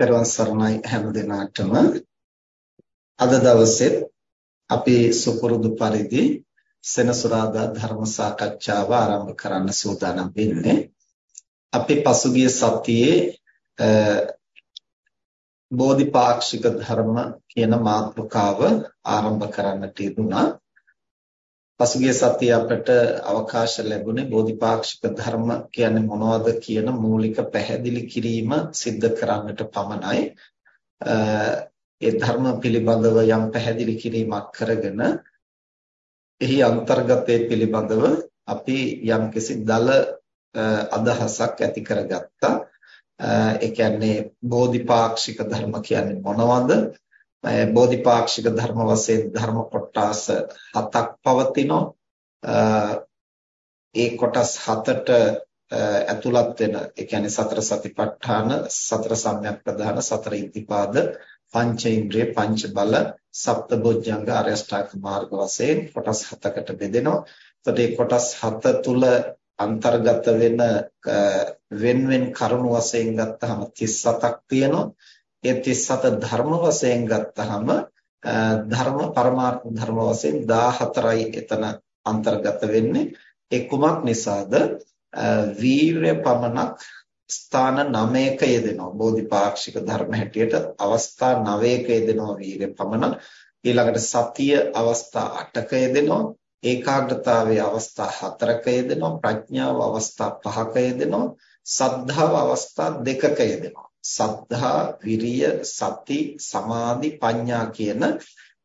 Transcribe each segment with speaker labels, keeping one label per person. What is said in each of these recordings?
Speaker 1: පෙරවන් සරණයි හැම දිනාටම. අද දවසේ අපි සුපුරුදු පරිදි සෙනසුරාදා ධර්ම සාකච්ඡාව ආරම්භ කරන්න සූදානම් වෙන්නේ. අපි පසුගිය සතියේ බෝධිපාක්ෂික ධර්ම කියන මාතෘකාව ආරම්භ කරන්නට යෙදුනා පසුගිය සතියේ අපට අවකාශ ලැබුණේ බෝධිපාක්ෂික ධර්ම කියන්නේ මොනවද කියන මූලික පැහැදිලි කිරීම සිද්ධ කරන්නට පමණයි. ඒ ධර්ම පිළිබඳව යම් පැහැදිලි කිරීමක් කරගෙන එහි අන්තර්ගතයේ පිළිබඳව අපි යම්කිසි දල අදහසක් ඇති කරගත්තා. ඒ කියන්නේ බෝධිපාක්ෂික ධර්ම කියන්නේ මොනවද? බෝධිපාක්ෂික ධර්ම වශයෙන් ධර්ම කොටස් හතක් පවතිනවා. ඒ කොටස් හතට ඇතුළත් වෙන ඒ කියන්නේ සතර සතිපට්ඨාන, සතර සම්‍යක් ප්‍රදාන, සතර ඉද්ධිපාද, පංච ඉන්ද්‍රිය, පංච බල, සප්තබොජ්ජංග අරෂ්ඨාක මාර්ග වශයෙන් කොටස් හතකට බෙදෙනවා. එතකොට මේ කොටස් හත තුල අන්තර්ගත වෙන වෙන වෙන කරුණු වශයෙන් ගත්තහම 37ක් තියෙනවා. ඒ 37 ධර්ම වශයෙන් ගත්තහම ධර්ම පරමාර්ථ ධර්ම වශයෙන් 14යි එතන අන්තර්ගත වෙන්නේ. ඒ කුමක් නිසාද? වීරය පමණක් ස්ථාන 9ක යෙදෙනවා. බෝධිපාක්ෂික ධර්ම හැටියට අවස්ථා 9ක යෙදෙනවා වීරය පමණ ඊළඟට සතිය අවස්ථා 8ක යෙදෙනවා. ඒකාග්‍රතාවයේ අවස්ථා 4ක යෙදෙනවා. ප්‍රඥාව අවස්ථා 5ක යෙදෙනවා. සද්ධාව අවස්ථා 2ක යෙදෙනවා. සද්ධා, විරිය, සති, සමාධි, ප්‍රඥා කියන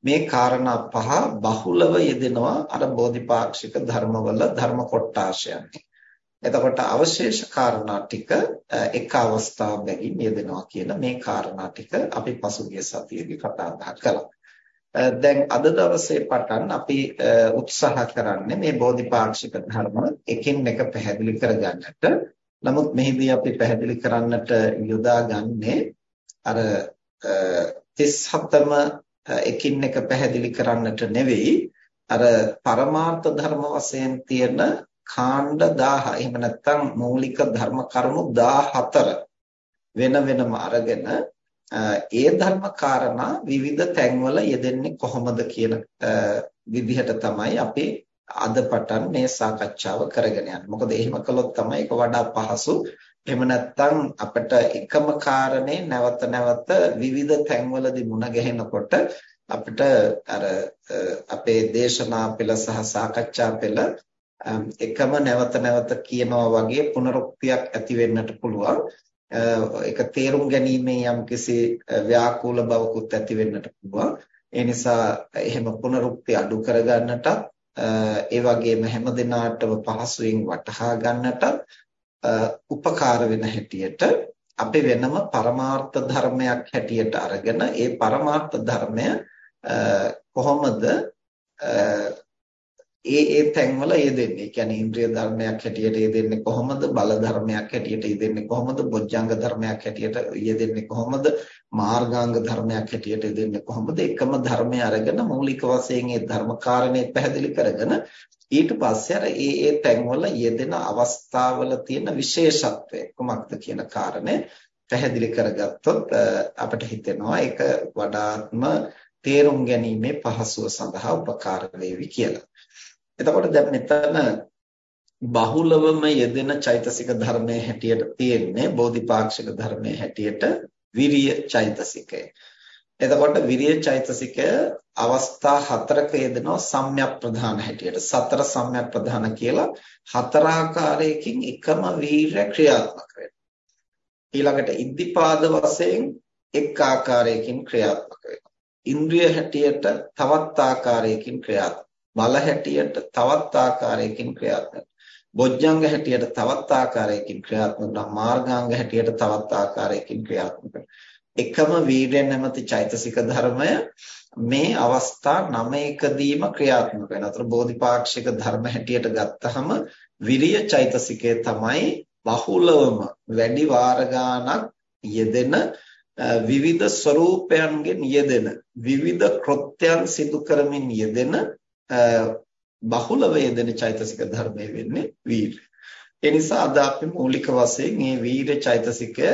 Speaker 1: මේ කාරණා පහ බහුලව යෙදෙනවා අර බෝධිපාක්ෂික ධර්මවල ධර්ම කොටාශයන්හි. එතකොට අවශේෂ කාරණා ටික එක අවස්ථාවකින් යෙදෙනවා කියන මේ කාරණා ටික අපි පසුගිය සතියේදී කතා බහ කළා. දැන් අද දවසේ පටන් අපි උත්සාහ කරන්නේ මේ බෝධිපාක්ෂික ධර්ම එකින් එක පැහැදිලි කරගන්නට නමුත් මෙහිදී අපි පැහැදිලි කරන්නට යොදාගන්නේ අර 37ම එකින් එක පැහැදිලි කරන්නට නෙවෙයි. අර පරමාර්ථ ධර්ම වශයෙන් තියෙන කාණ්ඩ 1000 එහෙම නැත්නම් මූලික ධර්ම කරුණු 14 වෙන වෙනම අරගෙන ඒ ධර්ම කාරණා විවිධ තැන්වල යෙදෙන්නේ කොහොමද කියන විදිහට තමයි අපි අද පටන් මේ සාකච්ඡාව කරගෙන යන්න. මොකද එහෙම කළොත් තමයි ඒක වඩා පහසු. එහෙම නැත්නම් අපිට එකම කාරණේ නැවත නැවත විවිධ තැන්වලදී මුණ ගැහෙනකොට අපිට අර අපේ දේශනා පෙළ සහ සාකච්ඡා පෙළ එකම නැවත නැවත කියනවා වගේ පුනරුක්තියක් ඇති වෙන්නට පුළුවන්. ඒක තේරුම් ගැනීමේ යම්කිසි ව්‍යාකූල බවකුත් ඇති වෙන්නට පුළුවන්. ඒ නිසා එහෙම පුනරුක්ති අඩු කරගන්නටත් ඒ වගේම හැම දිනාටම පහසුවෙන් වටහා ගන්නට උපකාර වෙන හැටියට අපි වෙනම පරමාර්ථ ධර්මයක් හැටියට අරගෙන ඒ පරමාර්ථ ධර්මය කොහොමද ඒ ඒ තැන්වල යෙදෙන්නේ. ඒ කියන්නේ ඉන්ද්‍රිය ධර්මයක් හැටියට යෙදෙන්නේ කොහොමද? බල ධර්මයක් හැටියට යෙදෙන්නේ කොහොමද? බොජ්ජංග ධර්මයක් හැටියට යෙදෙන්නේ කොහොමද? මාර්ගාංග ධර්මයක් හැටියට යෙදෙන්නේ කොහොමද? එකම ධර්මය අරගෙන මූලික වශයෙන් ඒ ධර්මකාරණේ පැහැදිලි කරගෙන ඊට පස්සේ අර ඒ ඒ තැන්වල යෙදෙන අවස්ථාවල තියෙන විශේෂත්වය කුමක්ද කියන කාරණය පැහැදිලි කරගත්තොත් අපිට හිතෙනවා ඒක වඩාත්ම තේරුම් ගැනීමේ පහසුව සඳහා උපකාර වේවි කියලා. එතකොට දැන් මෙතන බහුලවම යෙදෙන චෛතසික ධර්මයේ හැටියට තියෙන්නේ බෝධිපාක්ෂික ධර්මයේ හැටියට විරිය චෛතසිකය. එතකොට විරිය චෛතසිකය අවස්ථා හතරක යෙදෙනවා සම්‍යක් ප්‍රධාන හැටියට. සතර සම්‍යක් ප්‍රධාන කියලා හතර ආකාරයකින් එකම වීරය ක්‍රියාත්මක වෙනවා. ඊළඟට ඉද්ධිපාද වශයෙන් එක් ආකාරයකින් ක්‍රියාත්මක වෙනවා. ඉන්ද්‍රිය හැටියට තවත් ආකාරයකින් ක්‍රියාත්මක බල හැටියට තවත් ආකාරයකින් ක්‍රියාත්මක. බොජ්ජංග හැටියට තවත් ආකාරයකින් ක්‍රියාත්මක වෙනවා මාර්ගාංග හැටියට තවත් ආකාරයකින් ක්‍රියාත්මක එකම වීර්ය නැමැති චෛතසික ධර්මය මේ අවස්ථා 9කදීම ක්‍රියාත්මක වෙනවා. අතර බෝධිපාක්ෂික ධර්ම හැටියට ගත්තහම විරිය චෛතසිකය තමයි බහුලවම වැඩි වාර ගාණක් යෙදෙන විවිධ ස්වરૂපයන්ගෙන් යෙදෙන විවිධ කෘත්‍යයන් සිදු කරමින් යෙදෙන බහුලව යෙදෙන චෛතසික ධර්මය වෙන්නේ වීර්ය. ඒ නිසා අද අපි මූලික වශයෙන් මේ වීර්ය චෛතසිකය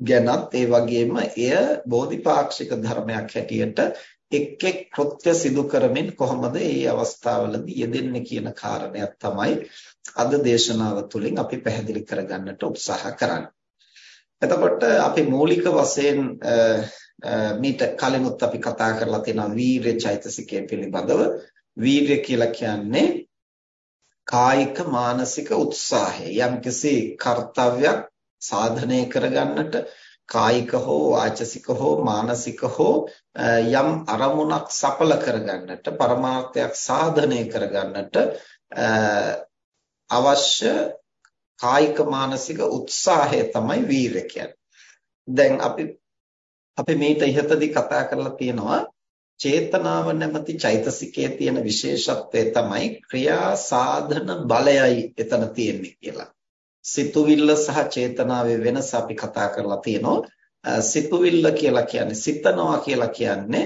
Speaker 1: ගැනත් ඒ වගේම එය බෝධිපාක්ෂික ධර්මයක් හැටියට එක් එක් කෘත්‍ය සිදු කරමින් කොහොමද මේ අවස්ථාවලදී යෙදෙන්නේ කියන කාරණයක් තමයි අද දේශනාව තුළින් අපි පැහැදිලි කරගන්නට උත්සාහ කරන්නේ. එතකොට අපි මූලික වශයෙන් මීට කලිනුත් අපි කතා කරලා තියෙනවා වීර්ය චෛතසිකය පිළිබඳව. වීර්ය කියලා කියන්නේ කායික මානසික උත්සාහය යම්කිසි කාර්යයක් සාධනය කරගන්නට කායික හෝ වාචසික හෝ මානසික හෝ යම් අරමුණක් සඵල කරගන්නට පරමාර්ථයක් සාධනය කරගන්නට අවශ්‍ය කායික මානසික උත්සාහය තමයි වීරය කියන්නේ. දැන් අපි අපි මේට ඉහතදී කතා කරලා තියෙනවා චේතනාව නැමැති චෛතසිකයේ තියෙන විශේෂත්වය තමයි ක්‍රියා සාධන බලයයි එතන තියෙන්නේ කියලා. සිතුවිල්ල සහ චේතනාවේ වෙනස අපි කතා කරලා තියෙනවා. සිතුවිල්ල කියලා කියන්නේ සිතනවා කියලා කියන්නේ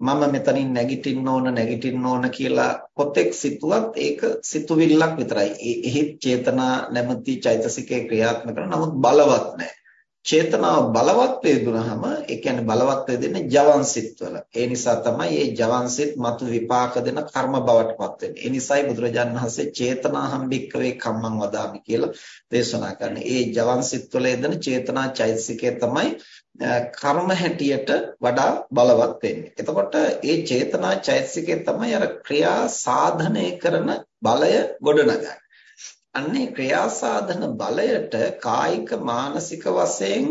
Speaker 1: මම මෙතනින් නැගිටින්න ඕන නැගිටින්න ඕන කියලා පොතෙක් සිතුවත් ඒක සිතුවිල්ලක් විතරයි. එහි චේතනා නැමැති චෛතසිකේ ක්‍රියාත්මක කරන නමුත් බලවත් නැහැ. චේතනාව බලවත් වේදුනහම ඒ කියන්නේ බලවත් වෙදෙන්නේ ජවන් සිත්වල. ඒ නිසා තමයි මේ ජවන් සිත් මතු විපාක දෙන කර්ම බවටපත් වෙන්නේ. ඒ නිසායි බුදුරජාණන් වහන්සේ චේතනාහම් භික්කවේ කම්මං වදාමි කියලා දේශනා කරන්නේ. ඒ ජවන් සිත්වල යෙදෙන චේතනා චෛතසිකය තමයි කර්ම හැටියට වඩා බලවත් වෙන්නේ. එතකොට ඒ චේතනා චෛතසිකය තමයි අර ක්‍රියා සාධනය කරන බලය ගොඩනගන්නේ. අන්නේ ක්‍රියාසාධන බලයට කායික මානසික වශයෙන්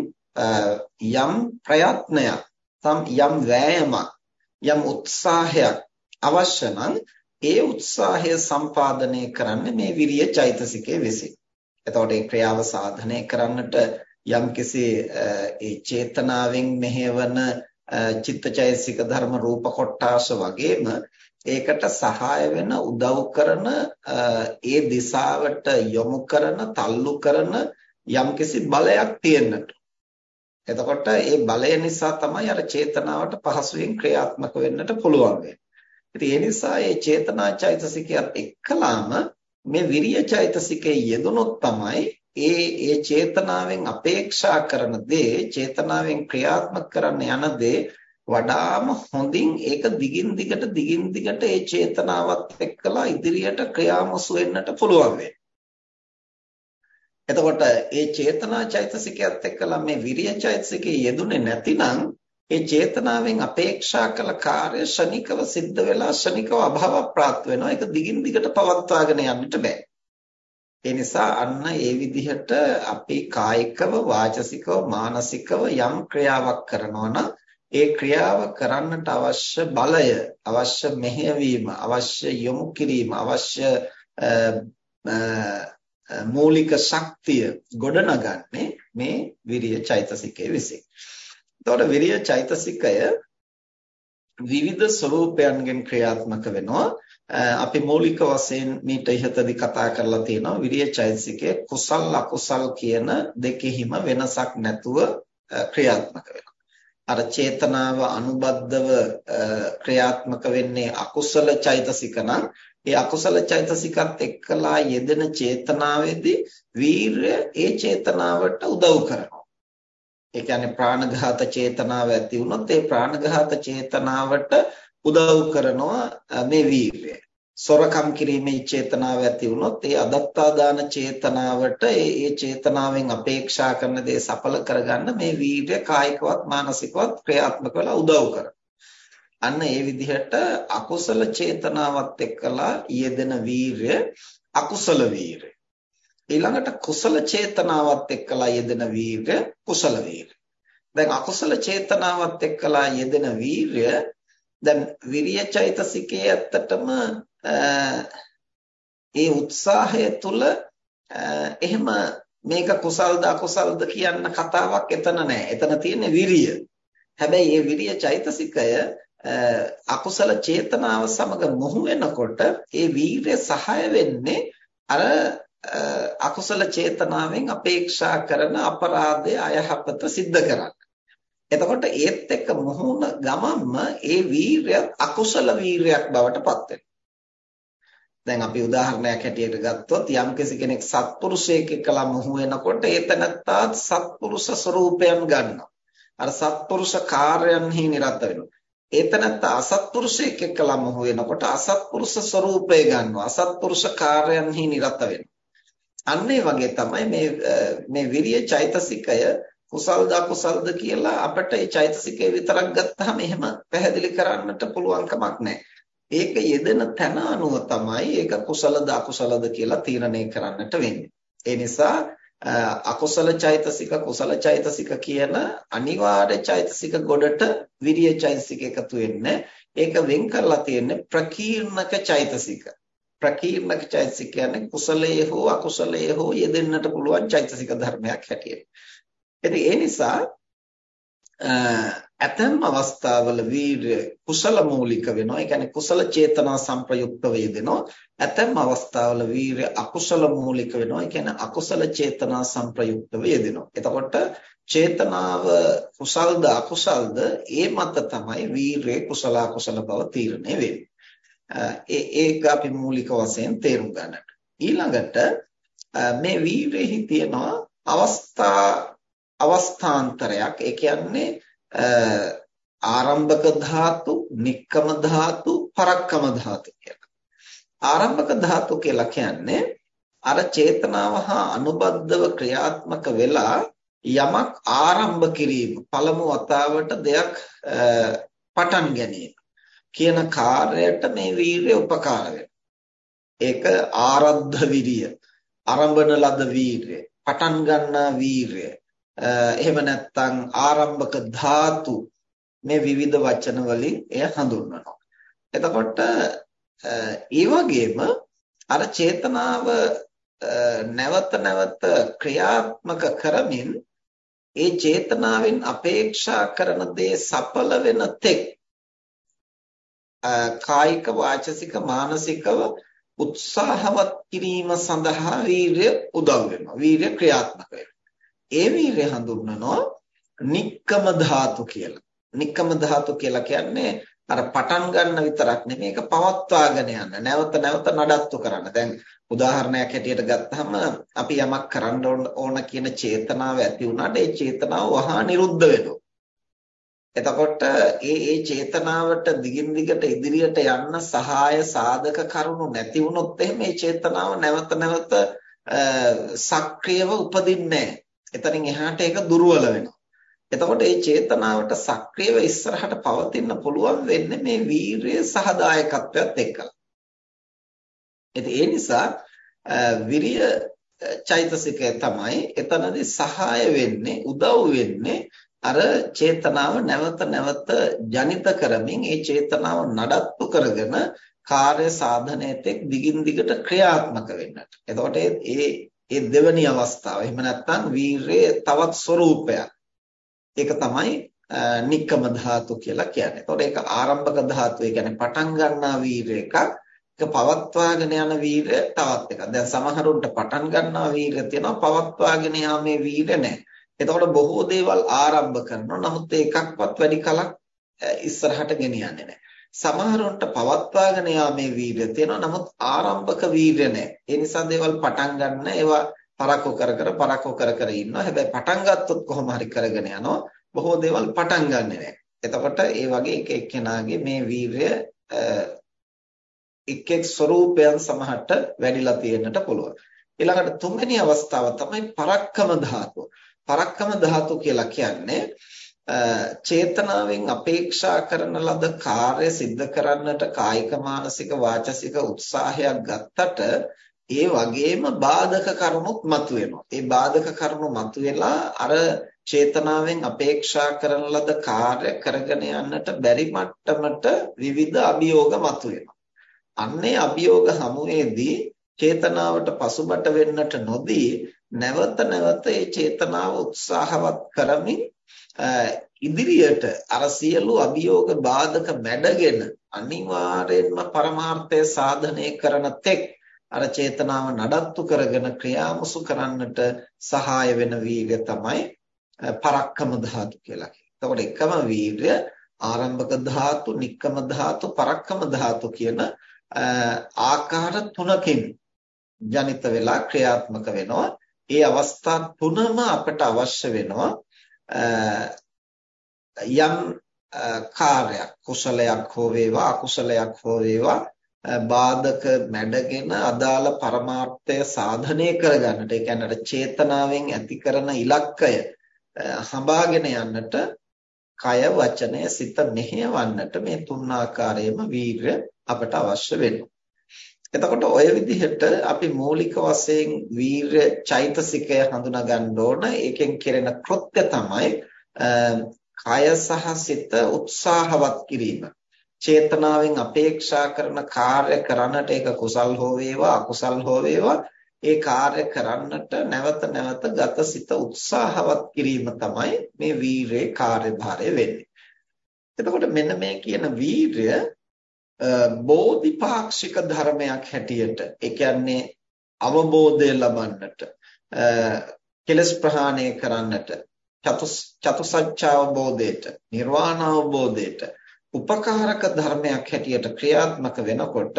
Speaker 1: යම් ප්‍රයත්නයක් යම් වෑයමක් යම් උත්සාහයක් අවශ්‍ය නම් ඒ උත්සාහය සම්පාදනය කරන්නේ මේ විරිය චෛතසිකයේ විසින්. එතකොට ඒ ක්‍රියාව සාධනය කරන්නට යම්කිසි ඒ චේතනාවෙන් මෙහෙවන චිත්තචෛතසික ධර්ම රූප කොටාස වගේම ඒකට සහාය වෙන උදව් කරන ඒ දිශාවට යොමු කරන තල්ලු කරන යම්කිසි බලයක් තියෙන්නට. එතකොට ඒ බලය නිසා තමයි අර චේතනාවට පහසුවෙන් ක්‍රියාත්මක වෙන්නට පුළුවන් වෙන්නේ. ඉතින් ඒ නිසා මේ චේතනා චෛතසිකයත් එක්කලාම මේ විරිය චෛතසිකයේ යෙදුනොත් තමයි ඒ ඒ චේතනාවෙන් අපේක්ෂා කරන දේ චේතනාවෙන් ක්‍රියාත්මක කරන්න යන දේ වඩාම හොඳින් ඒක දිගින් දිගට දිගින් දිගට ඒ චේතනාවත් එක්කලා ඉදිරියට ක්‍රියාමසු වෙන්නට පුළුවන් වෙන්නේ. එතකොට ඒ චේතනා චෛතසිකයත් එක්කලා මේ විරිය චෛතසිකේ යෙදුනේ නැතිනම් ඒ චේතනාවෙන් අපේක්ෂා කළ කාර්ය ශනිකව සිද්ධ වෙලා ශනිකව අභාව ප්‍රාප්ත වෙනවා. ඒක දිගින් දිගට පවත්වාගෙන යන්නට බෑ. ඒ නිසා අන්න ඒ විදිහට අපි කායිකව වාචසිකව මානසිකව යම් ක්‍රියාවක් කරනවා නම් ඒ ක්‍රියාව කරන්නට අවශ්‍ය බලය, අවශ්‍ය මෙහෙයවීම, අවශ්‍ය යොමු කිරීම, අවශ්‍ය මූලික ශක්තිය ගොඩනගන්නේ මේ විරිය චෛතසිකයේ විසින්. එතකොට විරිය චෛතසිකය විවිධ ස්වરૂපයන්ගෙන් ක්‍රියාත්මක වෙනවා. අපි මූලික වශයෙන් මීට ඉහතදී කතා කරලා තියෙනවා විරිය චෛතසිකයේ කුසල් අකුසල් කියන දෙකෙහිම වෙනසක් නැතුව ක්‍රියාත්මක වෙනවා. අර චේතනාව අනුබද්ධව ක්‍රියාත්මක වෙන්නේ අකුසල චෛතසික නම් ඒ අකුසල චෛතසිකත් එක්කලා යෙදෙන චේතනාවේදී වීරය ඒ චේතනාවට උදව් කරනවා. ඒ කියන්නේ ප්‍රාණඝාත චේතනාව ඇති වුණොත් ඒ ප්‍රාණඝාත චේතනාවට උදව් කරනවා මේ වීරය. සොරකම් කිරීමේ චේතනාව ඇති වුණොත් ඒ අදත්තා දාන චේතනාවට ඒ ඒ චේතනාවෙන් අපේක්ෂා කරන දේ සඵල කරගන්න මේ වීර්ය කායිකවත් මානසිකවත් ක්‍රියාත්මක වෙලා උදව් කරනවා. අන්න ඒ විදිහට අකුසල චේතනාවත් එක්කලා යෙදෙන වීර්ය අකුසල වීර්ය. ඊළඟට කුසල චේතනාවත් එක්කලා යෙදෙන වීර්ය කුසල වීර්ය. දැන් අකුසල චේතනාවත් එක්කලා යෙදෙන වීර්ය දැන් විරිය චෛතසිකයේ ඇත්තටම ඒ උත්සාහය තුළ එහෙම මේක කුසල්ද අකුසල්ද කියන කතාවක් එතන නැහැ. එතන තියෙන්නේ විරිය. හැබැයි මේ විරිය චෛතසිකය අකුසල චේතනාව සමග මොහු වෙනකොට ඒ වීරය සහාය වෙන්නේ අර අකුසල චේතනාවෙන් අපේක්ෂා කරන අපරාධය අයහපත සිද්ධ කරන්න. එතකොට ඒත් එක්ක මොහුන ගමම්ම ඒ වීරය අකුසල වීරයක් බවට පත් වෙනවා. දැන් අපි උදාහරණයක් හැටියට ගත්තොත් යම්කිසි කෙනෙක් සත්පුරුෂයෙක් එක්කලා මොහු වෙනකොට ඒ තනත්තාත් සත්පුරුෂ ස්වરૂපයන් ගන්නවා. අර සත්පුරුෂ කාර්යයන්හි නිරත වෙනවා. ඒ තනත්තා අසත්පුරුෂයෙක් එක්කලා මොහු වෙනකොට අසත්පුරුෂ ස්වરૂපය ගන්නවා. අසත්පුරුෂ කාර්යයන්හි නිරත වෙනවා. අන්න වගේ තමයි මේ මේ විරිය චෛතසිකය කුසල්ද අකුසල්ද කියලා අපිට ඒ චෛතසිකය විතරක් ගත්තාම එහෙම පැහැදිලි කරන්නට පුළුවන් කමක් නැහැ. ඒක යෙදෙන තැන අනුව තමයි ඒක කුසලද අකුසලද කියලා තීරණය කරන්නට වෙන්නේ. ඒ නිසා අකුසල චෛතසික කුසල චෛතසික කියන අනිවාර්ය චෛතසික ගොඩට විරිය චෛතසික එකතු වෙන්නේ. ඒක වෙන් කරලා තියෙන්නේ ප්‍රකීර්ණක චෛතසික. ප්‍රකීර්ණක චෛතසික කියන්නේ කුසලයේ හෝ අකුසලයේ හෝ යෙදෙන්නට පුළුවන් චෛතසික ධර්මයක් හැටියට. ඉතින් ඒ නිසා ඇතැම් අවස්ථාවල වීර්ය කුසල මූලික වෙනවා. ඒ කියන්නේ කුසල චේතනා සංප්‍රයුක්ත වේදෙනවා. ඇතැම් අවස්ථාවල වීර්ය අකුසල මූලික වෙනවා. ඒ කියන්නේ අකුසල චේතනා සංප්‍රයුක්ත වේදෙනවා. එතකොට චේතනාව කුසල්ද අකුසල්ද ඒ මත තමයි වීර්ය කුසල අකුසල බව තීරණය වෙන්නේ. ඒ ඒක අපි මූලික වශයෙන් තේරුම් ගන්නට. ඊළඟට මේ වීර්යෙහි තියෙනවා අවස්ථා අවස්ථාන්තරයක්. ඒ කියන්නේ ආරම්භක ධාතු, නික්කම ධාතු, පරක්කම ධාතු කියලා. ආරම්භක ධාතු කියලා කියන්නේ අර චේතනාව හා අනුබද්ධව ක්‍රියාත්මක වෙලා යමක් ආරම්භ කිරීම පළමු වතාවට දෙයක් පටන් ගැනීම කියන කාර්යයට මේ වීරිය උපකාර ඒක ආරද්ධ විරිය, ආරම්භන ලද වීරිය, පටන් ගන්නා වීරිය, එහෙම නැත්නම් ආරම්භක ධාතු මේ විවිධ වචන වලින් එය හඳුන්වනවා. එතකොට ඒ වගේම අර චේතනාව නැවත නැවත ක්‍රියාත්මක කරමින් ඒ චේතනාවෙන් අපේක්ෂා කරන දේ සඵල වෙන තෙක් කායික වාචසික මානසිකව උත්සාහවත් කිරීම සඳහා වීරය උදව් වෙනවා වීරය ක්‍රියාත්මක වෙනවා ඒ වීරය හඳුන්වනවා නික්කම ධාතු කියලා. නික්කම ධාතු කියලා කියන්නේ අර පටන් ගන්න විතරක් නෙමෙයි ඒක පවත්වාගෙන යන්න. නැවත නැවත නඩත්තු කරන්න. දැන් උදාහරණයක් හැටියට ගත්තහම අපි යමක් කරන්න ඕන කියන චේතනාව ඇති වුණාට ඒ චේතනාව වහා නිරුද්ධ වෙනවා. එතකොට ඒ ඒ චේතනාවට දිගින් දිගට ඉදිරියට යන්න සහාය සාධක කරුණු නැති වුණොත් එහෙම මේ චේතනාව නැවත නැවත සක්‍රියව උපදින්නේ නැහැ. එතනින් එහාට ඒක දුර්වල වෙනවා. එතකොට මේ චේතනාවට සක්‍රියව ඉස්සරහට පවතින්න පුළුවන් වෙන්නේ මේ වීරිය සහදායකත්වයත් එක්කලා. ඉතින් ඒ නිසා විරිය චෛතසිකය තමයි එතනදී සහාය වෙන්නේ උදව් වෙන්නේ අර චේතනාව නැවත නැවත ජනිත කරමින් ඒ චේතනාව නඩත්තු කරගෙන කාර්ය සාධනයට දිගින් දිගට ක්‍රියාත්මක වෙන්නට. එතකොට ඒ ඒ දෙවැනි අවස්ථාව. එහෙම නැත්නම් වීරයේ තවත් ස්වરૂපයක්. ඒක තමයි නික්කම ධාතු කියලා කියන්නේ. එතකොට ඒක ආරම්භක ධාතු. ඒ කියන්නේ පටන් ගන්නා වීරය එකක්. ඒක පවත්වාගෙන යන වීරය තවත් එකක්. දැන් සමහරුන්ට පටන් ගන්නා වීරය තියෙනවා පවත්වාගෙන යාමේ වීරය නැහැ. එතකොට බොහෝ දේවල් ආරම්භ කරනවා. නමුත් ඒකක්වත් වැඩි කලක් ඉස්සරහට ගෙනියන්නේ නැහැ. සමහරොන්ට පවත්වාගෙන යාමේ වීර්යය තියෙනවා නමුත් ආරම්භක වීර්ය නැහැ. ඒ නිසා දේවල් පටන් ගන්න ඒවා පරක්කු කර කර පරක්කු කර කර ඉන්නවා. හැබැයි පටන් ගත්තොත් කොහොම හරි කරගෙන යනවා. බොහෝ දේවල් පටන් ගන්නෙ නැහැ. එතකොට ඒ වගේ එක එක්කෙනාගේ මේ වීර්ය එක් එක් ස්වરૂපයන් සමහරට වැඩිලා තියෙන්නට පුළුවන්. ඊළඟට තුන්වෙනි අවස්ථාව තමයි පරක්කම ධාතුව. පරක්කම ධාතු කියලා කියන්නේ චේතනාවෙන් අපේක්ෂා කරන ලද කාර්ය સિદ્ધ කරන්නට කායික මානසික වාචසික උත්සාහයක් ගත්තට ඒ වගේම බාධක කරුණුත් මතුවෙනවා. ඒ බාධක කරුණු මතුවෙලා අර චේතනාවෙන් අපේක්ෂා කරන ලද කාර්ය කරගෙන යන්නට බැරි මට්ටමට විවිධ අභියෝග මතුවෙනවා. අන්නේ අභියෝග හමුවේදී චේතනාවට පසුබට වෙන්නට නොදී නැවත නැවත ඒ චේතනාව උත්සාහවත් කරමින් ඉදිරියට අර සියලු අභියෝග බාධක මැඩගෙන අනිවාර්යෙන්ම පරමාර්ථය සාධනය කරන තෙක් අර චේතනාව නඩත්තු කරගෙන ක්‍රියාමුසු කරන්නට සහාය වෙන වීර්ය තමයි පරක්කම ධාතු කියලා කියන්නේ. එතකොට එකම වීර්ය ආරම්භක ධාතු, නික්කම ධාතු, පරක්කම ධාතු කියන ආකාර තුනකින් ජනිත වෙලා ක්‍රියාත්මක වෙනවා. ඒ අවස්ථා තුනම අපට අවශ්‍ය වෙනවා යම් කාර්යයක් කුසලයක් හෝ වේවා අකුසලයක් හෝ වේවා බාධක මැඩගෙන අදාළ පරමාර්ථය සාධනය කරගන්නට ඒ කියන්නේ චේතනාවෙන් ඇති කරන ඉලක්කය හඹාගෙන යන්නට කය වචනය සිත මෙහෙයවන්නට මේ තුන් ආකාරයේම වීර්ය අපට අවශ්‍ය වෙනවා. එතකොට ඔය විදිහට අපි මූලික වශයෙන් වීර්ය චෛතසිකය හඳුනා ගන්න ඕන. ඒකෙන් කෙරෙන කෘත්‍ය තමයි කය සහ සිත උත්සාහවත් කිරීම. චේතනාවෙන් අපේක්ෂා කරන කාර්ය කරන්නට ඒක කුසල් හෝ වේවා අකුසල් හෝ වේවා ඒ කාර්ය කරන්නට නැවත නැවත ගතසිත උත්සාහවත් කිරීම තමයි මේ වීරයේ කාර්යභාරය වෙන්නේ. එතකොට මෙන්න මේ කියන වීරය බෝධිපාක්ෂික ධර්මයක් හැටියට ඒ කියන්නේ අවබෝධය ලබන්නට කෙලස් ප්‍රහාණය කරන්නට චතුසත්‍ය අවබෝධයට නිර්වාණ අවබෝධයට උපකාරක ධර්මයක් හැටියට ක්‍රියාත්මක වෙනකොට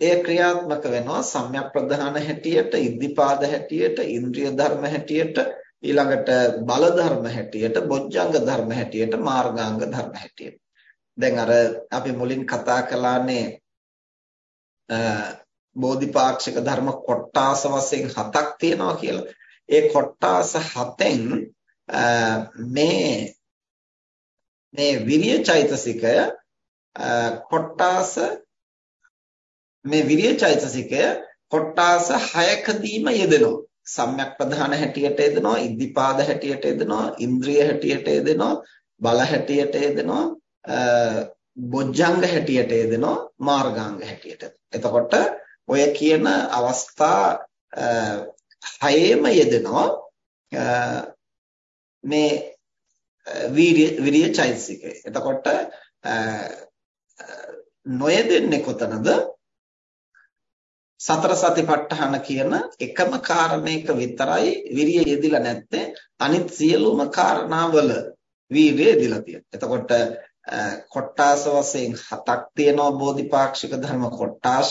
Speaker 1: එය ක්‍රියාත්මක වෙනවා සම්‍යක් ප්‍රධාන හැටියට, ඉද්ධිපාද හැටියට, ඉන්ද්‍රිය ධර්ම හැටියට, ඊළඟට බල ධර්ම හැටියට, බොජ්ජංග ධර්ම හැටියට, මාර්ගාංග ධර්ම හැටියට. දැන් අර අපි මුලින් කතා කළානේ බෝධිපාක්ෂික ධර්ම කොට්ටාස වශයෙන් හතක් තියෙනවා කියලා. ඒ කොට්ටාස හතෙන් මේ මේ විරිය චෛතසිකය කොට්ටාස මේ විරිය චෛතසිකය කොට්ටාස 6කදීම යෙදෙනවා. සම්‍යක් ප්‍රධාන හැටියට යෙදෙනවා, ඉද්ධිපාද හැටියට යෙදෙනවා, ඉන්ද්‍රිය හැටියට යෙදෙනවා, බල හැටියට යෙදෙනවා, බොජ්ජංග හැටියට යෙදෙනවා, මාර්ගාංග හැටියට. එතකොට ඔය කියන අවස්ථා හයේම යෙදෙනවා මේ වීර්ය විරිය චෛතසිකය. එතකොට නොයෙදෙන්නේ කොතනද? සතර සතිපට්ඨාන කියන එකම කාරණයක විතරයි විරිය යෙදිලා නැත්තේ අනිත් සියලුම කාරණාවල වීර්යය යෙදිලා තියෙනවා. එතකොට කොට්ටාස වශයෙන් හතක් තියෙනවා බෝධිපාක්ෂික ධර්ම කොට්ටාස.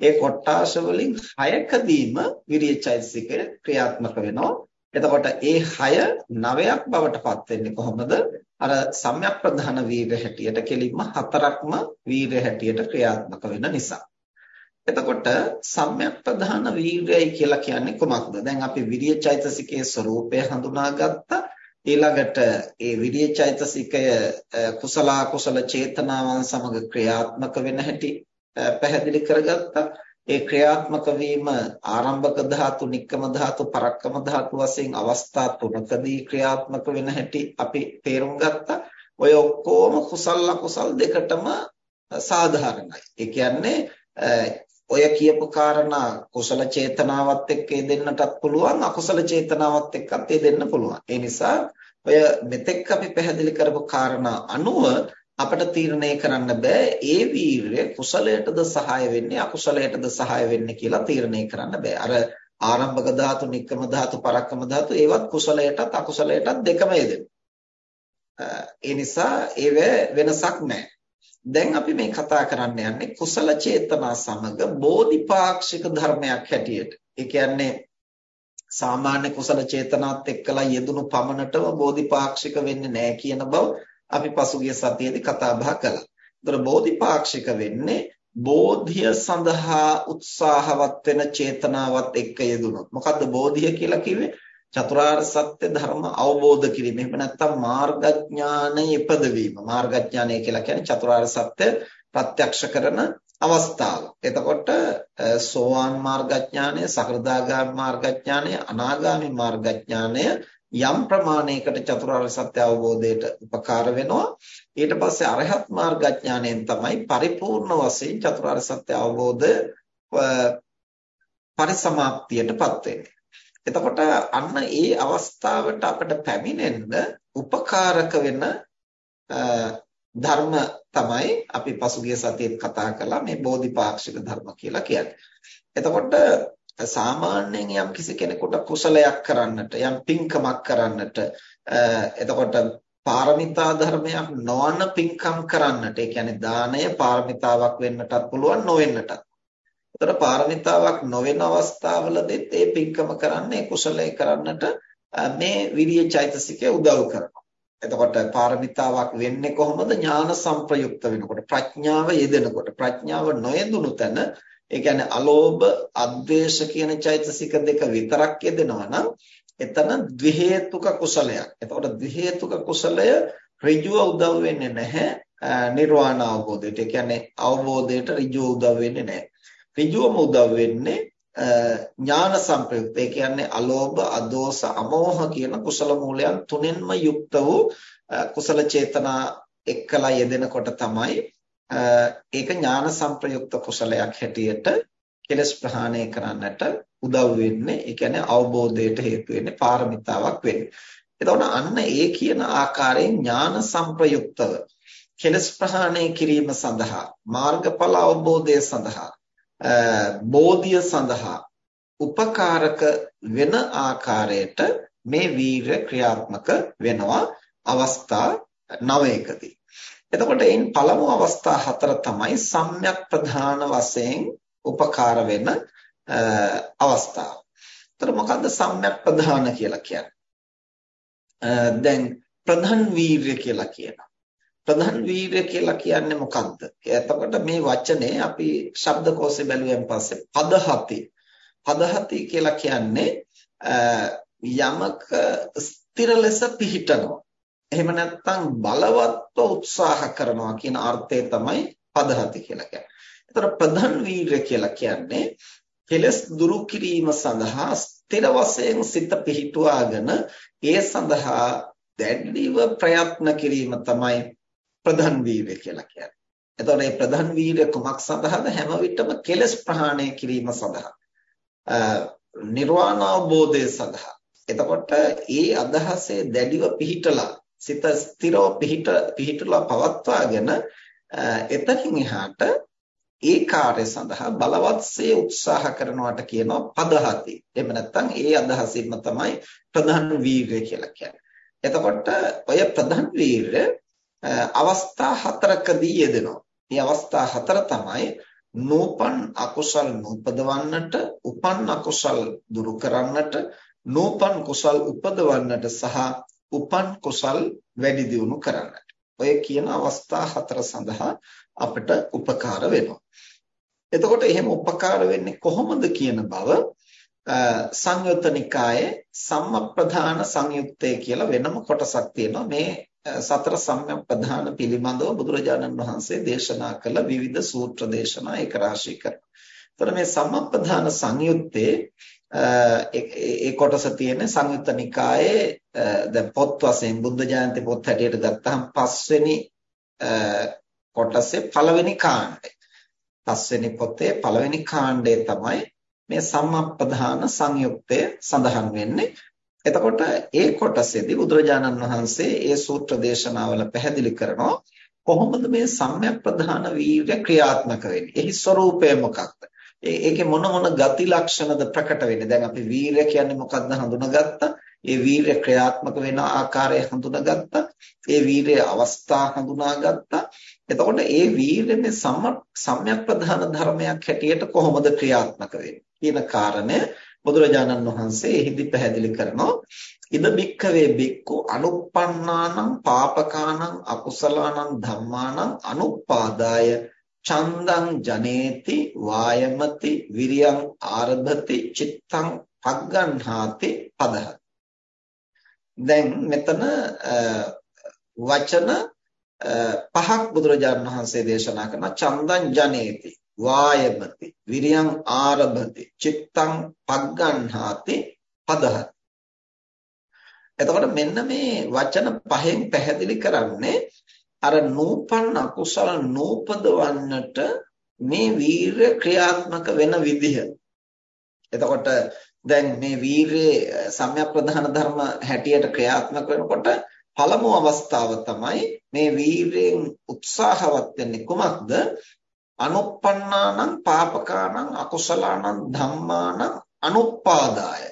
Speaker 1: ඒ කොට්ටාස වලින් හයකදීම විරිය චෛතසිකය ක්‍රියාත්මක වෙනවා. එතකොට ඒ 6 9ක් බවට පත් වෙන්නේ කොහොමද? අර සම්‍යක් ප්‍රධාන වීර්ය හැටියට කෙලින්ම හතරක්ම වීර්ය හැටියට ක්‍රියාත්මක වෙන නිසා. එතකොට සම්‍යක් ප්‍රධාන වීර්යයි කියලා කියන්නේ කොමක්ද? දැන් අපි විරිය චෛතසිකයේ ස්වરૂපය හඳුනාගත්තා. ඊළඟට ඒ විරිය චෛතසිකය කුසල කුසල චේතනාවන් සමග ක්‍රියාත්මක වෙන හැටි පැහැදිලි කරගත්තා. ඒ ක්‍රියාත්මක වීම ආරම්භක ධාතු, නික්කම ධාතු, පරක්කම ධාතු වශයෙන් අවස්ථා තුනකදී ක්‍රියාත්මක වෙන හැටි අපි තේරුම් ගත්තා. ඔය ඔක්කොම කුසල කුසල් දෙකටම සාධාරණයි. ඒ කියන්නේ ඔය කියපු කාරණා කුසල චේතනාවත් එක්ක දෙන්නටත් පුළුවන් අකුසල චේතනාවත් එක්කත් දෙන්න පුළුවන්. ඒ නිසා ඔය මෙතෙක් අපි පැහැදිලි කරපු කාරණා අනුව අපිට තීරණය කරන්න බෑ ඒ වීරය කුසලයටද සහාය වෙන්නේ අකුසලයටද සහාය වෙන්නේ කියලා තීරණය කරන්න බෑ. අර ආරම්භක ධාතු, නික්කම ධාතු, පරක්කම ධාතු ඒවත් කුසලයටත් අකුසලයටත් දෙකම යෙදෙනවා. ඒ නිසා ඒව වෙනසක් නැහැ. දැන් අපි මේ කතා කරන්න යන්නේ කුසල චේතනා සමග බෝධිපාක්ෂික ධර්මයක් හැටියට. ඒ කියන්නේ සාමාන්‍ය කුසල චේතනාත් එක්කලා යෙදුණු පමණටම බෝධිපාක්ෂික වෙන්නේ නැහැ කියන බව අපි පසුගිය සතියේදී කතා බහ කළා. ඒතර බෝධිපාක්ෂික වෙන්නේ බෝධිය සඳහා උත්සාහවත් වෙන චේතනාවත් එක්ක යෙදුණොත්. මොකද්ද බෝධිය කියලා කිව්වේ? චතුරාර්ය සත්‍ය ධර්ම අවබෝධ කිරීම. එහෙම නැත්නම් මාර්ගඥානය ඉපදවීම. මාර්ගඥානය කියලා කියන්නේ චතුරාර්ය සත්‍ය ප්‍රත්‍යක්ෂ කරන අවස්ථාව. එතකොට සෝවාන් මාර්ගඥානය, සකෘදාගාමී මාර්ගඥානය, අනාගාමී මාර්ගඥානය යම් ප්‍රමාණයකට චතුරාර්ය සත්‍ය අවබෝධයට උපකාර වෙනවා. ඊට පස්සේ අරහත් මාර්ගඥානයෙන් තමයි පරිපූර්ණ වශයෙන් චතුරාර්ය සත්‍ය අවබෝධ පරිසමාප්තියටපත් වෙන්නේ. එතකොට අන්න ඒ අවස්ථාවට අපිට පැමිණෙන්න උපකාරක වෙන ධර්ම තමයි අපි පසුගිය සතියේත් කතා කළා මේ බෝධිපාක්ෂික ධර්ම කියලා කියන්නේ. එතකොට සාමාන්‍යයෙන් යම් කිසි කෙනෙකුට කුසලයක් කරන්නට යම් පින්කමක් කරන්නට එතකොට පාරමිතා ධර්මයක් නොවන පින්කම් කරන්නට ඒ කියන්නේ දානය පාරමිතාවක් වෙන්නටත් පුළුවන් නොවෙන්නටත්. ඒතර පාරමිතාවක් නොවන අවස්ථාවලදීත් ඒ පින්කම කරන්නේ කුසලයේ කරන්නට මේ විරිය චෛතසිකය උදව් කරනවා. එතකොට පාරමිතාවක් වෙන්නේ කොහොමද ඥාන සංප්‍රයුක්ත වෙනකොට ප්‍රඥාව යෙදෙනකොට ප්‍රඥාව නොයෙදුණු තැන ඒ කියන්නේ අලෝභ අද්වේෂ කියන චෛතසික දෙක විතරක් යෙදෙනවා නම් එතන ද්වි හේතුක කුසලයක්. එතකොට ද්වි හේතුක කුසලය ඍජුව උදව් වෙන්නේ නැහැ නිර්වාණ අවබෝධයට. ඒ කියන්නේ අවබෝධයට ඍජුව උදව් වෙන්නේ නැහැ. ඍජුවම උදව් වෙන්නේ ඥාන සංප්‍රයුක්ත. ඒ කියන්නේ අලෝභ, අදෝස, අමෝහ කියන කුසල මූලයන් තුනෙන්ම යුක්ත වූ කුසල චේතනා එක්කලා යෙදෙනකොට තමයි ඒක ඥාන සංප්‍රයුක්ත කුසලයක් හැටියට කෙලස් ප්‍රහාණය කරන්නට උදව් වෙන්නේ ඒ කියන්නේ අවබෝධයට හේතු වෙන්නේ පාරමිතාවක් වෙන්නේ. එතකොට අන්න ඒ කියන ආකාරයෙන් ඥාන සංප්‍රයුක්තව කෙලස් ප්‍රහාණය කිරීම සඳහා මාර්ගඵල අවබෝධය සඳහා බෝධිය සඳහා උපකාරක වෙන ආකාරයට මේ වීර්ය ක්‍රියාත්මක වෙනවා අවස්ථා 9කදී. එතකොට එයින් පළමු අවස්ථා හතර තමයි සම්‍යක් ප්‍රධාන වශයෙන් උපකාර වෙන අවස්ථාව. ඒතර මොකද්ද සම්‍යක් ප්‍රධාන කියලා කියන්නේ? දැන් ප්‍රධාන වීර්ය කියලා කියනවා. ප්‍රධාන වීර්ය කියලා කියන්නේ මොකක්ද? එතකොට මේ වචනේ අපි ශබ්දකෝෂේ බැලුවෙන් පස්සේ පදහති. පදහති කියලා කියන්නේ යමක ස්ථිර ලෙස පිහිටනවා. එහෙම නැත්නම් බලවත්ව උත්සාහ කරනවා කියන අර්ථය තමයි පදහති කියලා කියන්නේ. ඒතර ප්‍රධාන වීර්ය කියලා කියන්නේ කෙලස් දුරු කිරීම සඳහා ස්ථිර වශයෙන් සිත පිහිටුවාගෙන ඒ සඳහා දැඩිව ප්‍රයත්න කිරීම තමයි ප්‍රධාන වීර්ය කියලා කියන්නේ. එතකොට මේ ප්‍රධාන වීර්ය කුමක් සඳහාද? හැම විටම කෙලස් ප්‍රහාණය කිරීම සඳහා. නිර්වාණ අවබෝධය සඳහා. එතකොට ඒ අදහසේ දැඩිව පිහිටලා සිත ස්ථිරව පිහිට පිහිටලා පවත්වාගෙන එතකින් එහාට ඒ කාර්ය සඳහා බලවත්සේ උත්සාහ කරනවට කියනවා පදහති. එහෙම නැත්නම් ඒ අදහසින්ම තමයි ප්‍රධාන වීර්ය කියලා කියන්නේ. එතකොට ඔය ප්‍රධාන වීර්ය අවස්ථා හතරකදී යෙදෙනවා. මේ අවස්ථා හතර තමයි නූපන් අකුසල් නූපදවන්නට, උපන් අකුසල් දුරු කරන්නට, නූපන් කුසල් උපදවන්නට සහ උපන් කුසල් වැඩි දියුණු කරන්නට. ඔය කියන අවස්ථා හතර සඳහා අපිට උපකාර වෙනවා. එතකොට එහෙම උපකාර වෙන්නේ කොහොමද කියන බව සංයුත්ත නිකායේ සම්මප්‍රධාන සංයුත්තේ කියලා වෙනම කොටසක් තියෙනවා. මේ සතර සම්‍යක් ප්‍රධාන පිළිබඳව බුදුරජාණන් වහන්සේ දේශනා කළ විවිධ සූත්‍ර දේශනා ඒක රාශී කරනවා. එතකොට මේ සම්මප්‍රධාන සංයුත්තේ ඒ කොටස තියෙන සංයුත්ත නිකායේ දැන් පොත් වශයෙන් බුද්ධ ජයන්ති පොත් හැටියට ගත්තහම පස්වෙනි කොටසේ පළවෙනි කාණ්ඩය. පස්වෙනි පොතේ පළවෙනි කාණ්ඩය තමයි මේ සම්මප්පදාන සංයුක්තය සඳහන් වෙන්නේ. එතකොට ඒ කොටසේදී බුදුරජාණන් වහන්සේ ඒ සූත්‍ර දේශනාවල පැහැදිලි කරනවා කොහොමද මේ සම්‍යක් ප්‍රධාන වීර්ය ක්‍රියාත්මක වෙන්නේ? එහි ස්වરૂපය මොකක්ද? ඒකේ මොන මොන ගති ලක්ෂණද ප්‍රකට වෙන්නේ? දැන් අපි වීර්ය කියන්නේ මොකක්ද හඳුනාගත්තා. ඒ වීර්ය ක්‍රියාත්මක වෙන ආකාරය හඳුනාගත්තා. ඒ වීර්ය අවස්ථා හඳුනාගත්තා. එතකොට ඒ වීර්යනේ සම්‍යක් ප්‍රධාන ධර්මයක් හැටියට කොහොමද ක්‍රියාත්මක වෙන්නේ කියන කාරණය බුදුරජාණන් වහන්සේ එහිදී පැහැදිලි කරනවා ඉද බික්කවේ බික්කු අනුප්පන්නානං පාපකානං අකුසලානං ධම්මානං අනුපාදාය. චන්දං ජනේති වායමති විරියං ආරභති චිත්තං පග්ගණ්හාති පදහත් දැන් මෙතන වචන පහක් බුදුරජාණන් වහන්සේ දේශනා කරන චන්දං ජනේති. වායමති විරියං ආරභති චිත්තං පග්ගණ්හාති පදහත් එතකොට මෙන්න මේ වචන පහෙන් පැහැදිලි කරන්නේ අර නූපන් අකුසල නූපදවන්නට මේ වීරය ක්‍රියාත්මක වෙන විදිහ. එතකොට දැන් මේ වීරයේ සම්‍යක් ප්‍රධාන ධර්ම හැටියට ක්‍රියාත්මක වෙනකොට පළමු අවස්ථාව තමයි මේ වීරයෙන් උත්සාහවත් වෙන්නේ කුමක්ද? අනුප්පන්නානං පාපකානං අකුසලානං ධම්මානං අනුපාදාය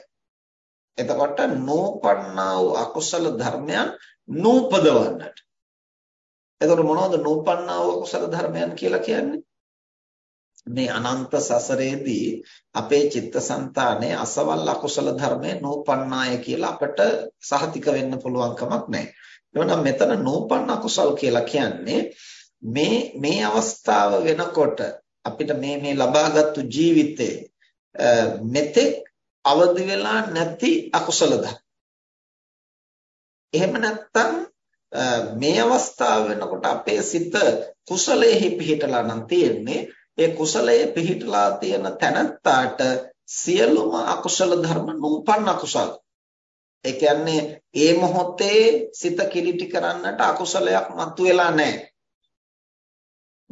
Speaker 1: එතකොට නූපන්නා වූ අකුසල ධර්මයන් නූපදවන්නට. එතකොට මොනවද නූපන්නා වූ අකුසල ධර්මයන් කියලා කියන්නේ? මේ අනන්ත සසරේදී අපේ චිත්තසංතානයේ අසවල් අකුසල ධර්මයේ නූපන්නාය කියලා අපට සහතික වෙන්න පුළුවන් කමක් නැහැ. එවනම් මෙතන නූපන්න අකුසල් කියලා කියන්නේ මේ මේ අවස්ථාව වෙනකොට අපිට මේ මේ ලබාගත්තු ජීවිතේ මෙතෙක් අවදි වෙලා නැති අකුසල ධර්ම. එහෙම නැත්නම් මේ අවස්ථාව වෙනකොට අපේ සිත කුසලයේ පිහිටලා නම් තියෙන්නේ ඒ කුසලයේ පිහිටලා තියෙන තැනත්තාට සියලුම අකුසල ධර්ම නූපන් අකුසල. ඒ කියන්නේ ඒ මොහොතේ සිත කිලිටි කරන්නට අකුසලයක් මතුවෙලා නැහැ.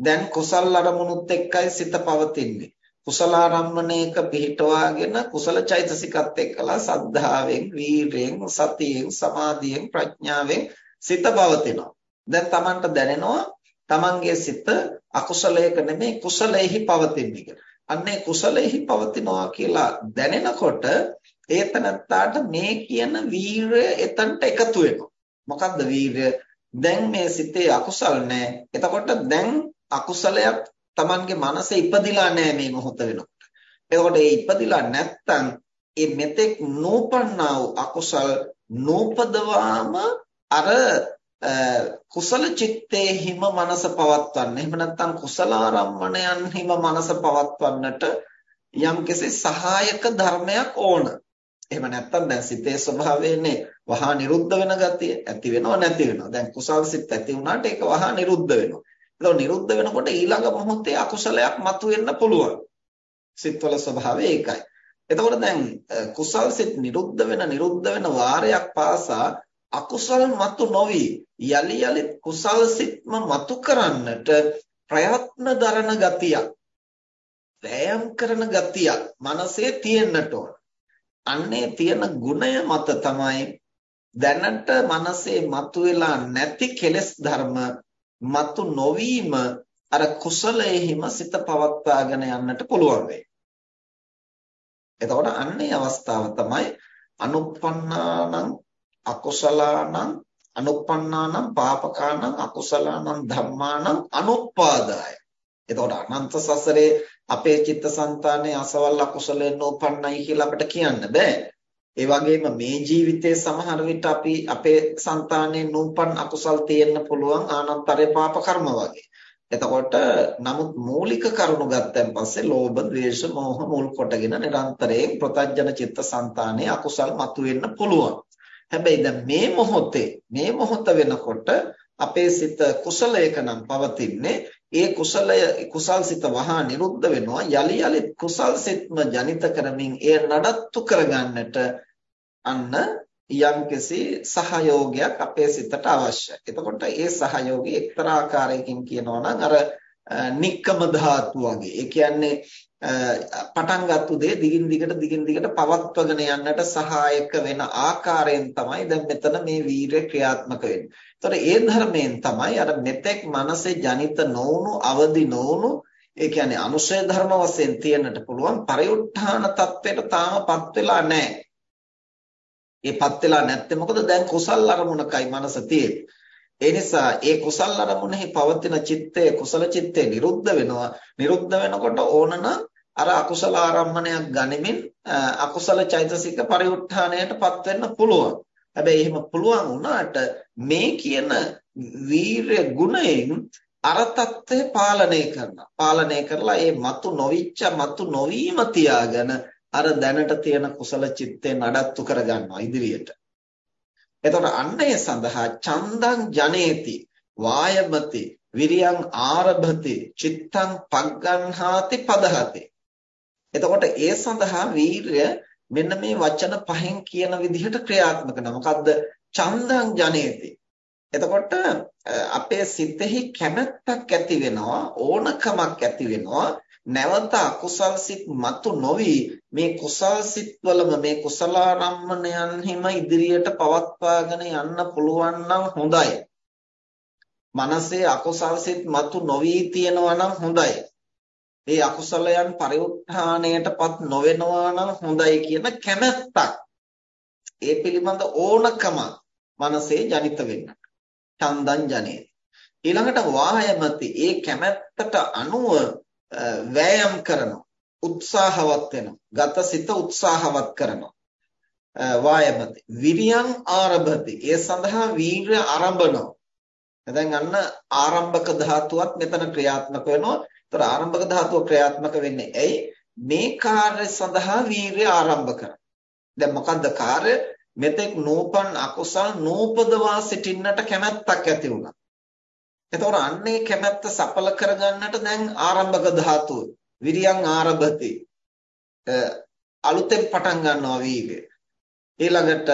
Speaker 1: දැන් කුසල් අරමුණුත් එක්කයි සිත පවතින්නේ. කුසලාරම්මණයක පිහිටවාගෙන කුසල චෛතසිකත් එක්කලා සද්ධාවෙන්, වීරයෙන්, සතියෙන්, සමාධියෙන්, ප්‍රඥාවෙන් සිත පවතිනවා. දැන් Tamanට දැනෙනවා Tamanගේ සිත අකුසලයක නෙමෙයි කුසලයේහි පවතින්නේ කියලා. අන්නේ කුසලයේහි පවතිනවා කියලා දැනෙනකොට ඒතනත්තාට මේ කියන වීරය එතනට එකතු වෙනවා. මොකද්ද වීරය? දැන් මේ සිතේ අකුසල් නැහැ. එතකොට දැන් අකුසලයක් Tamanගේ මනසේ ඉපදිලා නැහැ මේ මොහොත වෙනකොට. එතකොට ඒ ඉපදිලා නැත්තම් ඒ මෙතෙක් නූපන්නා වූ අකුසල් නූපදවාම අර කුසල චිත්තේ හිම මනස පවත්වන්න. එහෙම නැත්නම් කුසලාරම්මණයන් හිම මනස පවත්වන්නට යම්කිසි සහායක ධර්මයක් ඕන. එහෙම නැත්නම් දැන් සිතේ ස්වභාවයනේ වහා නිරුද්ධ වෙන ගතිය ඇති වෙනව නැති වෙනව. දැන් කුසල් සිත් ඇති වුණාට ඒක වහා නිරුද්ධ වෙනවා. ඒක නිරුද්ධ වෙනකොට ඊළඟ මොහොතේ අකුසලයක් මතුවෙන්න පුළුවන්. සිත්වල ස්වභාවය ඒකයි. එතකොට දැන් කුසල් සිත් නිරුද්ධ වෙන නිරුද්ධ වෙන වාරයක් පාසා අකුසල් මතු නොවි යලි යලි කුසල් සිත්ම මතු කරන්නට ප්‍රයත්න දරන ගතියක් වෑයම් කරන ගතියක් මනසේ තියෙන්නට ඕන. අන්නේ තියෙන ගුණය මත තමයි දැනට මනසේ මතුවෙලා නැති කෙලෙස් ධර්ම මතු නොවීම අර කුසලයෙහිම සිත පවත්වාගෙන යන්නට පුළුවන් වෙයි. එතකොට අන්නේ අවස්ථාව තමයි අනුප්පන්නානං අකුසලානං අනුප්පන්නානං පාපකානං අකුසලානං ධම්මානං අනුප්පාදාය. එතකොට අනන්ත සසරේ අපේ චිත්තසංතානයේ අසවල් අකුසලයෙන් නෝපන්නයි කියලා අපිට කියන්න බෑ. ඒ වගේම මේ ජීවිතයේ සමහර විට අපි අපේ సంతානයේ නූපන් අකුසල් තියෙන්න පුළුවන් ආනන්තරේ පාප කර්ම වගේ. එතකොට නමුත් මූලික කරුණු ගත්තන් පස්සේ ලෝභ, ද්වේෂ, මෝහ මුල් කොටගෙන නිරන්තරයෙන් ප්‍රතඥ චිත්ත සංතානයේ අකුසල් මතුවෙන්න පුළුවන්. හැබැයි දැන් මේ මොහොතේ මේ මොහොත වෙනකොට අපේ සිත කුසලයක නම් පවතින්නේ ඒ කුසලය කුසල් සිත වහා නිරුද්ධ වෙනවා යලි යලි කුසල් සිත්ම ජනිත කරමින් එය නඩත්තු කරගන්නට අන්න යම්කිසි සහයෝගයක් අපේ සිතට අවශ්‍යයි. එතකොට ඒ සහයෝගය එක්තරා ආකාරයකින් කියනවා නම් අර නික්කම ධාතු වගේ. ඒ කියන්නේ පටන් ගත්ත දේ දිගින් දිගට දිගින් දිගට පවත්වගෙන යන්නට සහායක වෙන ආකාරයෙන් තමයි දැන් මෙතන මේ වීරය ක්‍රියාත්මක වෙන්නේ. ඒතර ඒ ධර්මයෙන් තමයි අර මෙතෙක් මනසේ ජනිත නොවුණු අවදි නොවුණු ඒ කියන්නේ අනුශය ධර්ම වශයෙන් තියෙන්නට පුළුවන් පරිඋත්ථාන தත්වයට තාමපත් වෙලා නැහැ. ඒපත් වෙලා නැත්තේ මොකද දැන් කුසල් අරමුණකයි මනස තියෙන්නේ. ඒ නිසා ඒ කුසල් අරමුණෙහි පවතින චිත්තය කුසල චිත්තය නිරුද්ධ වෙනවා. නිරුද්ධ වෙනකොට ඕනනම් අර අකුසල ආරම්මණයක් ගනිමින් අකුසල චෛතසික පරිඋත්ථානයටපත් වෙන්න පුළුවන්. හැබැයි එහෙම පුළුවන් වුණාට මේ කියන වීරය ගුණයෙන් අර தත්ත්වය පාලනය කරනවා. පාලනය කරලා ඒ మతు නොවිච්ච మతు නොවීම තියාගෙන අර දැනට තියෙන කුසල චිත්තේ නඩත්තු කරගන්නවා ඉදිරියට. එතකොට අන්න ඒ සඳහා චන්දං ජනේති වායමති විරියං ආරභති චිත්තං පග්ගන්හාති පදහති එතකොට ඒ සඳහා වීරය මෙන්න මේ වචන පහෙන් කියන විදිහට ක්‍රියාත්මක කරනවා. මොකද්ද? චන්දං ජනේති. එතකොට අපේ සිතෙහි කැමැත්තක් ඇති වෙනවා, ඕනකමක් ඇති වෙනවා. නැවත අකුසල් සිත් මතු නොවි මේ කුසල් සිත් වලම මේ කුසලාරම්මණයන්හිම ඉදිරියට පවත්වාගෙන යන්න පුළුවන් නම් හොඳයි. මනසේ අකුසල් සිත් මතු නොවි තියෙනවා නම් හොඳයි. ඒ අකුසලයන් පරිඋත්ථාණයටපත් නොවෙනවා නම් හොඳයි කියන කැමැත්තක් ඒ පිළිබඳ ඕනකම මනසේ ජනිත වෙන්නට. චන්දං ජනේ. ඊළඟට වායමති ඒ කැමැත්තට අනුව වෑයම් කරනවා. උත්සාහවත් වෙනවා. ගතසිත උත්සාහවත් කරනවා. වායමති. විරියං ආරභති. ඒ සඳහා වීර්ය ආරම්භනවා. දැන් අන්න ආරම්භක ධාතුවත් මෙතන ක්‍රියාත්මක වෙනවා. ඒතර ආරම්භක ධාතුව ක්‍රියාත්මක වෙන්නේ ඇයි? මේ කාර්ය සඳහා වීර්ය ආරම්භ කරනවා. දැන් මොකද්ද කාර්ය? මෙතෙක් නූපන් අකුසල් නූපදවා සිටින්නට කැමැත්තක් ඇති වුණා. එතකොට අන්නේ කැමැත්ත සඵල කරගන්නට දැන් ආරම්භක ධාතුව විරියං ආරභති අලුතෙන් පටන් ගන්නවා වීර්ය. ඊළඟට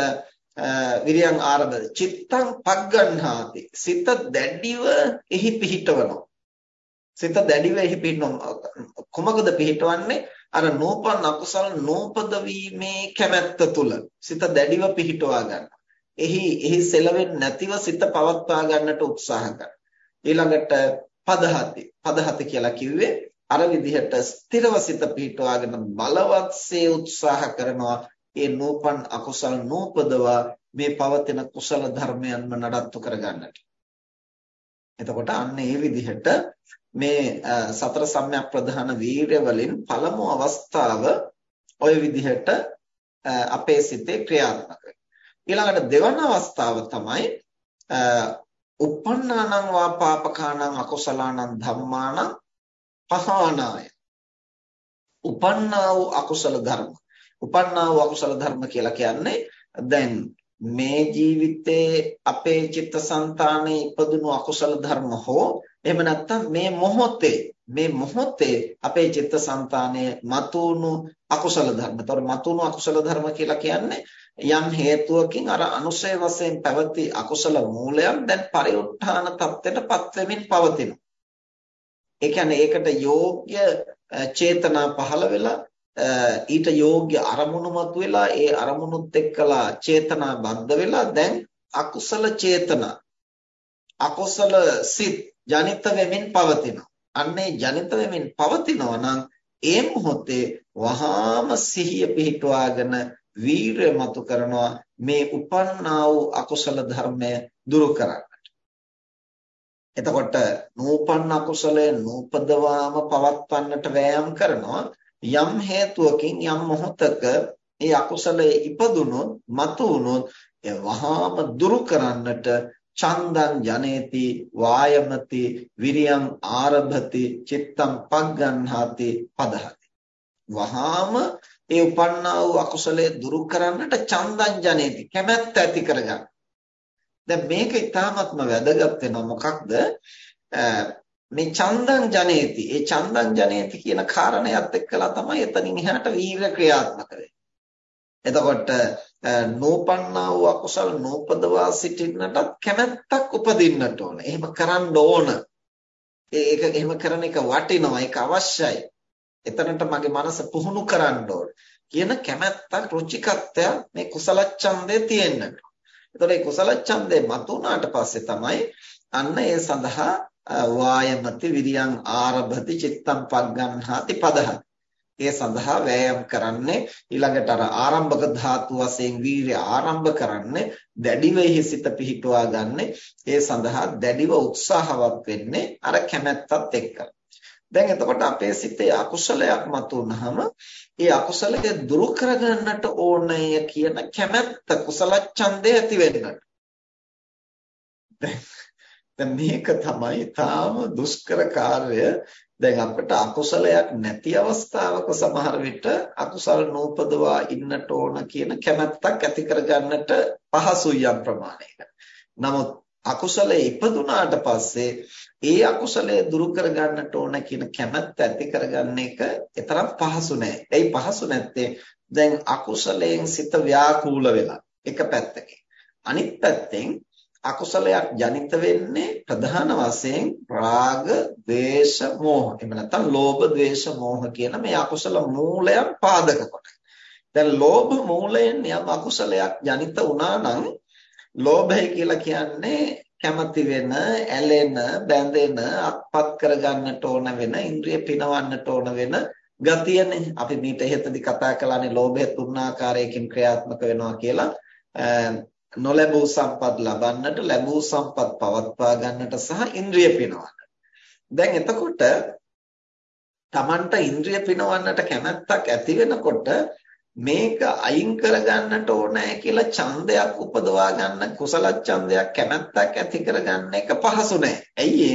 Speaker 1: විරියං ආරභති චිත්තං පග්ගණ්හාති සිත දැඩිව එහි පිහිටවනවා. සිත දැඩිව එහි පිහිටවනවා. කොමකද පිහිටවන්නේ? අර නෝපන් අකුසල නෝපද වීමේ කැමැත්ත තුල සිත දැඩිව පිහිටවා ගන්න. එහි එහි සෙලවෙන්නේ නැතිව සිත පවත්වා ගන්නට උත්සාහ කරනවා. ඊළඟට පදහති පදහති කියලා කිව්වේ අර විදිහට ස්ථිරව සිත පිහිටවාගෙන බලවත්සේ උත්සාහ කරනවා ඒ නූපන් අකුසල නූපදවා මේ පවතින කුසල ධර්මයන්ම නඩත්තු කරගන්නට. එතකොට අන්න ඒ විදිහට මේ සතර සම්‍යක් ප්‍රධාන වීරය වලින් පළමු අවස්ථාව ওই විදිහට අපේ සිතේ ක්‍රියාත්මක ඊළඟට දෙවන අවස්ථාව තමයි uppannānaṁ vā pāpakānaṁ akusalaanaṁ dhammānaṁ පහානාය උපන්නා වූ අකුසල ධර්ම උපන්නා වූ අකුසල ධර්ම කියලා කියන්නේ දැන් මේ ජීවිතේ අපේ චිත්තසංතානයේ ඉපදුණු අකුසල ධර්ම හෝ එහෙම නැත්නම් මේ මොහොතේ මේ මොහොතේ අපේ චිත්තසංතානයේ මතුණු අකුසල ධර්ම. ඒතකොට මතුණු අකුසල ධර්ම කියලා කියන්නේ යම් හේතුවකින් අර අනුසය වශයෙන් පැවති අකුසල මූලයන් දැන් පරිඋත්ථාන தත්ත්වයටපත් වෙමින් පවතිනවා. ඒ කියන්නේ ඒකට යෝග්‍ය චේතනා පහළ වෙලා ඊට යෝග්‍ය අරමුණු මතුවලා ඒ අරමුණුත් එක්කලා චේතනා බද්ධ වෙලා දැන් අකුසල චේතනා අකුසල සිත් ජනිත වෙමින් පවතිනවා. අන්නේ ජනිත වෙමින් පවතිනවා නම් ඒ මොහොතේ වහාම සිහිය පිහිටුවාගෙන වීරය මතු කරනවා මේ උපන්නා වූ අකුසල ධර්මය දුරු කරන්නට. එතකොට නූපන්න අකුසලය නූපදවාම පවත්වන්නට වෑයම් කරනවා යම් හේතුවකින් යම් මොහොතක ඒ අකුසලයේ ඉපදුනොත් මතු වුනොත් ඒ වහාම දුරු කරන්නට චන්දං ජනේති වායමති විරියං ආරභති චිත්තං පග්ගන්හාති පදහති. වහාම ඒ උපන්නා වූ අකුසලයේ දුරු කරන්නට චන්දං ජනේති. කැමැත්ත ඇති කරගන්න. දැන් මේක ඉතාමත්ම වැදගත් වෙනවා. මොකක්ද? මේ චන්දං ජනේති. ඒ චන්දං ජනේති කියන කාරණයත් එක්කලා තමයි එතනින් එහාට වීර ක්‍රියාත්මක වෙන්නේ. එතකොට නෝපන්නා වූ අකුසල් නෝපදවා සිටින්නටත් කැමැත්තක් උපදින්නට ඕන. එහෙම කරන්න ඕන. ඒක එහෙම කරන එක වටිනවා. ඒක අවශ්‍යයි. එතනට මගේ මනස පුහුණු කරන්න ඕන. කියන කැමැත්තක් රුචිකත්වය මේ කුසල ඡන්දේ තියෙන්නට. එතකොට මේ කුසල ඡන්දේ මතුණාට පස්සේ තමයි අන්න ඒ සඳහා වායමති විරියං ආරභති චිත්තම් පග්ගන්හාති පදහති ඒ සඳහා වෑයම් කරන්නේ ඊළඟට අර ආරම්භක ධාතු වශයෙන් වීර්ය ආරම්භ කරන්නේ දැඩිව හිසිත පිහිටුවා ගන්න ඒ සඳහා දැඩිව උත්සාහවත් වෙන්නේ අර කැමැත්තත් එක්ක. දැන් එතකොට අපේ සිතේ අකුසලයක් මතුනහම ඒ අකුසලය දුරු කරගන්නට ඕනය කියන කැමැත්ත කුසල ඡන්දය ඇති වෙන්නට. දැන් මේක තමයි තාම දුෂ්කර කාර්ය දැන් අපිට අකුසලයක් නැති අවස්ථාවක සමහර විට අකුසල නූපදවා ඉන්නට ඕන කියන කැමැත්තක් ඇති කරගන්නට පහසුයි යම් ප්‍රමාණයකට. නමුත් අකුසලයේ ඉපදුනාට පස්සේ ඒ අකුසලය දුරු කරගන්නට ඕන කියන කැමැත්ත ඇති කරගන්න එක තරම් පහසු නෑ. ඒයි පහසු නැත්තේ දැන් අකුසලයෙන් සිත ව්‍යාකූල වෙලා එක පැත්තකින්. අනිත් පැත්තෙන් අකුසලයක් ජනිත වෙන්නේ ප්‍රධාන වශයෙන් රාග, ద్వේෂ, මෝහ. එහෙම නැත්නම් ලෝභ, ద్వේෂ, මෝහ කියන මේ අකුසල මූලයන් පාදක කොට. දැන් ලෝභ මූලයෙන් යම් අකුසලයක් ජනිත වුණා නම් ලෝභය කියලා කියන්නේ කැමති වෙන, ඇලෙන, බැඳෙන, අත්පත් කරගන්නට ඕන වෙන, ඉන්ද්‍රිය පිනවන්නට ඕන වෙන ගතියනේ. අපි මීට හේතදී කතා කළානේ ලෝභය තුන් ආකාරයකින් ක්‍රියාත්මක වෙනවා කියලා. නොලැබූ සම්පත් ලබන්නට ලැබූ සම්පත් පවත්වා ගන්නට සහ ඉන්ද්‍රිය පිනවන්නට. දැන් එතකොට Tamanට ඉන්ද්‍රිය පිනවන්නට කැමැත්තක් ඇති වෙනකොට මේක අයින් කරගන්නට ඕනෑ කියලා ඡන්දයක් උපදවා ගන්න කුසල ඡන්දයක් කැමැත්තක් ඇති කරගන්න එක පහසු නෑ. ඇයි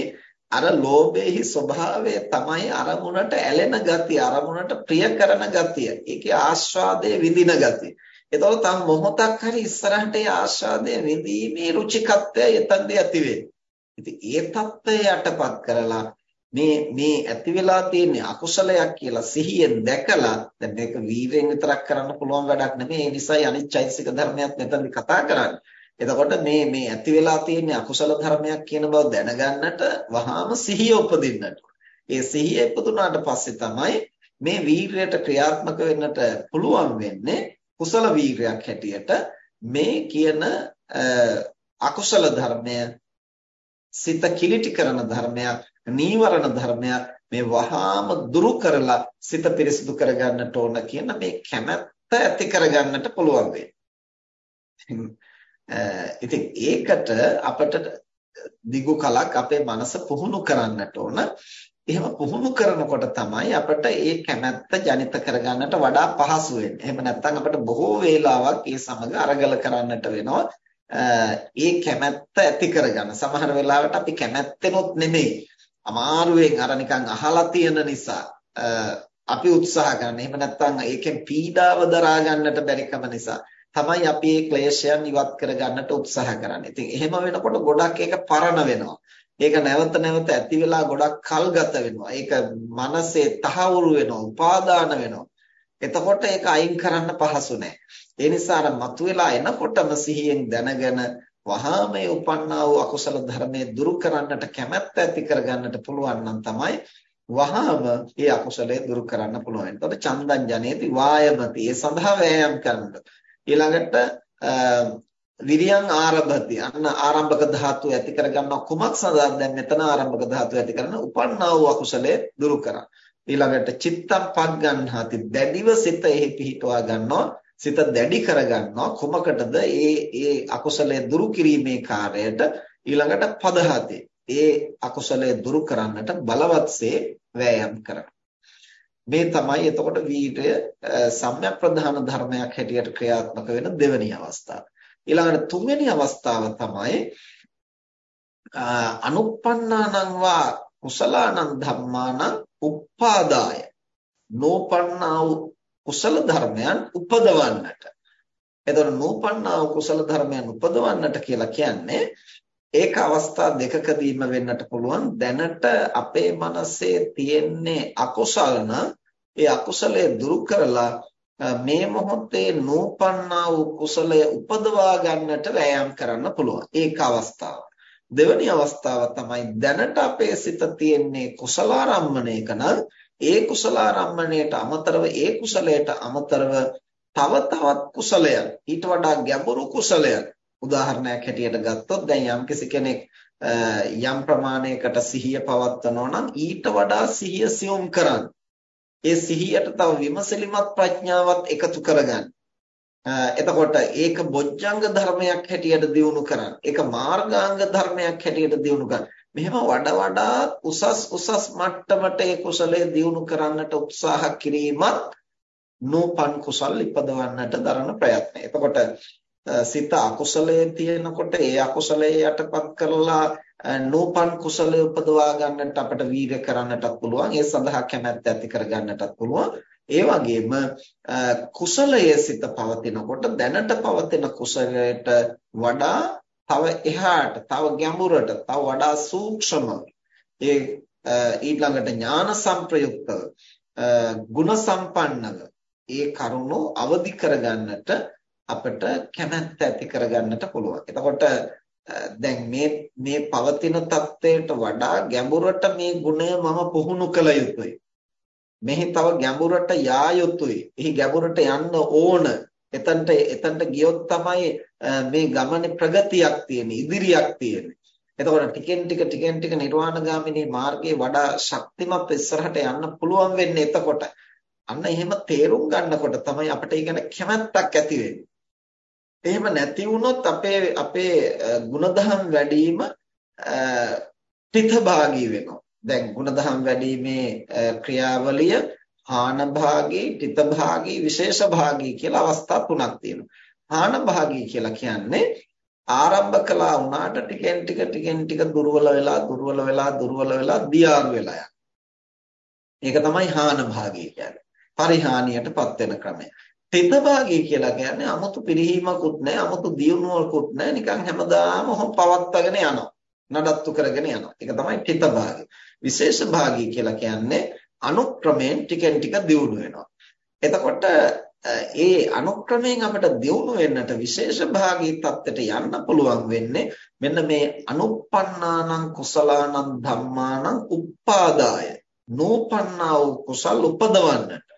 Speaker 1: අර ලෝභයේහි ස්වභාවය තමයි අරමුණට ඇලෙන ගතිය, අරමුණට ප්‍රිය කරන ගතිය. ඒකේ ආස්වාදයේ විඳින ගතිය. එතකොට තම මොහොතක් හරි ඉස්සරහට ඒ ආස්වාදයේ විඳීමේ රුචිකත්වය එතනදී ඇති වෙන්නේ. ඉතින් ඒ தත්ත්වය යටපත් කරලා මේ මේ ඇති වෙලා තියෙන අකුසලයක් කියලා සිහියෙන් දැකලා දැන් මේක වීරයෙන් විතරක් කරන්න පුළුවන් වැඩක් නෙමෙයි ඒ නිසායි අනිච්චෛසික ධර්මයක් මෙතනදී කතා කරන්නේ. එතකොට මේ මේ ඇති වෙලා තියෙන අකුසල ධර්මයක් කියන බව දැනගන්නට වහාම සිහිය උපදින්නට. ඒ සිහිය ඉපදුනාට පස්සේ තමයි මේ වීරයට ක්‍රියාත්මක වෙන්නට පුළුවන් වෙන්නේ කුසල වීරයක් හැටියට මේ කියන අකුසල ධර්මය සිත කිලිටි කරන ධර්මයක් නීවරණ ධර්මයක් මේ වහාම දුරු කරලා සිත පිරිසිදු කරගන්නට ඕන කියන මේ කැමැත්ත ඇති කරගන්නට පුළුවන් ඉතින් ඒකට අපට දිගු කලක් අපේ මනස පුහුණු කරන්නට ඕන. එහෙම පුහුණු කරනකොට තමයි අපිට ඒ කැමැත්ත ජනිත කරගන්නට වඩා පහසු වෙන්නේ. එහෙම නැත්නම් අපිට බොහෝ වේලාවක් ඒ සමග අරගල කරන්නට වෙනවා. ඒ කැමැත්ත ඇති කරගන්න. සමහර වෙලාවට අපි කැමැත්තෙනොත් නෙමෙයි අමාරුවෙන් අර නිකන් අහලා තියෙන නිසා අපි උත්සාහ ගන්න. එහෙම නැත්නම් ඒකෙන් පීඩාව දරා ගන්නට බැරිකම නිසා තමයි අපි මේ ක්ලේශයන් ඉවත් කරගන්නට උත්සාහ කරන්නේ. ඉතින් එහෙම වෙනකොට ගොඩක් ඒක පරණ වෙනවා. ඒක නැවත නැවත ඇති වෙලා ගොඩක් කල් ගත වෙනවා. ඒක මනසේ තහවුරු වෙනවා, උපාදාන වෙනවා. එතකොට ඒක අයින් කරන්න පහසු නෑ. ඒ නිසා අර මතුවලා එනකොටම සිහියෙන් දැනගෙන වහා මේ උපන්නා වූ අකුසල ධර්මයේ දුරු කරන්නට කැමැත්ත ඇති කරගන්නට පුළුවන් නම් තමයි වහාම මේ අකුසලයේ දුරු කරන්න පුළුවන්. එතකොට චන්දං ජනේති වායමති. ඒ සඳහා වෑයම් කරන්න. ඊළඟට විරියං ආරභති අන්න ආරම්භක ධාතුව ඇති කරගන්නවා කුමක් සඳහාද දැන් මෙතන ආරම්භක ධාතුව ඇති කරන උපන්නා වූ අකුසලයේ දුරු කරා. ඊළඟට චිත්තම් පග්ගන්හාති දැඩිව සිත එහි පිහිටවා ගන්නවා. සිත දැඩි කරගන්නවා. කුමකටද? ඒ ඒ අකුසලයේ දුරු කිරීමේ කාර්යයට ඊළඟට පදහති. ඒ අකුසලයේ දුරු කරන්නට බලවත්සේ වෑයම් කරනවා මේ තමයි එතකොට වීරය සම්‍යක් ප්‍රධාන ධර්මයක් හැටියට ක්‍රියාත්මක වෙන දෙවැනි අවස්ථාව. ඊළඟට තුන්වෙනි අවස්ථාව තමයි අනුප්පන්නානං වා කුසලානං ධම්මානං උප්පාදාය. නෝපන්නා වූ කුසල ධර්මයන් උපදවන්නට. එතකොට නෝපන්නා වූ කුසල ධර්මයන් උපදවන්නට කියලා කියන්නේ ඒක අවස්ථා දෙකකදීම වෙන්නට පුළුවන්. දැනට අපේ මනසේ තියෙන්නේ අකුසල ඒ අකුසලයේ දුරු කරලා මේ මොහොතේ නූපන්නා වූ කුසලය උපදවා ගන්නට වෑයම් කරන්න පුළුවන්. ඒක අවස්ථාව. දෙවැනි අවස්ථාව තමයි දැනට අපේ සිත තියෙන්නේ කුසලාරම්මණයක නම් ඒ කුසලාරම්මණයට අමතරව ඒ කුසලයට අමතරව තව තවත් කුසලයක් ඊට වඩා ගැඹුරු කුසලයක් උදාහරණයක් හැටියට ගත්තොත් දැන් යම්කිසි කෙනෙක් යම් ප්‍රමාණයකට සිහිය පවත්වනවා නම් ඊට වඩා සිහිය සියුම් කරන්න ඒ සිහියට තව විමසලිමත් ප්‍රඥාවත් එකතු කරගන්න. එතකොට ඒක බොජ්ජංග ධර්මයක් හැටියට දියුණු කරන්න. ඒක මාර්ගාංග ධර්මයක් හැටියට දියුණු කරන්න. මෙහෙම වඩා වඩා උසස් උසස් මට්ටමට ඒ කුසලයේ දියුණු කරන්නට උත්සාහ කිරීමත් නූපන් කුසල් ඉපදවන්නට දරන ප්‍රයත්නය. එතකොට සිත අකුසලයේ තියෙනකොට ඒ අකුසලයේ යටපත් කරලා නූපන් කුසලයේ උපදවා ගන්නට අපට වීර්ය කරන්නටත් පුළුවන්. ඒ සඳහා කැමැත්ත ඇති කර ගන්නටත් පුළුවන්. ඒ වගේම කුසලයේ සිත පවතිනකොට දැනට පවතින කුසලයට වඩා තව එහාට, තව ගැඹුරට, තව වඩා සූක්ෂම ඒ ඊළඟට ඥාන සංප්‍රයුක්තව, ගුණ සම්පන්නව ඒ කරුණු අවදි කරගන්නට අපිට කැමැත්ත ඇති කරගන්නට පුළුවන්. එතකොට දැන් මේ මේ පවතින தත්වයට වඩා ගැඹුරට මේ ගුණය මම පුහුණු කළ යුතුයි. මෙහි තව ගැඹුරට යා යුතුයි. එහි ගැඹුරට යන්න ඕන. එතනට එතනට ගියොත් තමයි මේ ගමනේ ප්‍රගතියක් තියෙන්නේ, ඉදිරියක් තියෙන්නේ. එතකොට ටිකෙන් ටික ටිකෙන් ටික නිර්වාණගාමිනී මාර්ගයේ වඩා ශක්තිමත් ඉස්සරහට යන්න පුළුවන් වෙන්නේ එතකොට. අන්න එහෙම තේරුම් ගන්නකොට තමයි අපිට ඊගෙන කැමැත්තක් ඇති වෙන්නේ. එහෙම නැති වුණොත් අපේ අපේ ಗುಣධම් වැඩිම තිතභාගී වෙනවා. දැන් ಗುಣධම් වැඩිීමේ ක්‍රියාවලිය ආනභාගී, තිතභාගී, විශේෂභාගී කියලා අවස්ථා තුනක් තියෙනවා. ආනභාගී කියලා කියන්නේ ආරම්භ කළා වුණාට ටිකෙන් ටික ටිකෙන් ටික දුර්වල වෙලා දුර්වල වෙලා දුර්වල වෙලා දියාරු වෙලා යනවා. ඒක තමයි හාන භාගය කියන්නේ. පරිහානියටපත් වෙන ක්‍රමය. තිත භාගය කියලා කියන්නේ 아무තු පිරිහීමකුත් නැහැ 아무තු දියුණුවකුත් නැහැ. නිකන් හැමදාම ඔහොම පවත්වාගෙන යනවා. නඩත්තු කරගෙන යනවා. ඒක තමයි තිත භාගය විශේෂ භාගය කියලා කියන්නේ අනුක්‍රමයෙන් ටිකෙන් ටික දියුණු වෙනවා. එතකොට ඒ අනුක්‍රමයෙන් අපිට දියුණු වෙන්නට විශේෂ භාගී தත්තට යන්න පුළුවන් වෙන්නේ මෙන්න මේ අනුප්පන්නානං කුසලානං ධම්මානං උප්පාදාය. නෝපන්නා වූ කුසල් උපදවන්නට.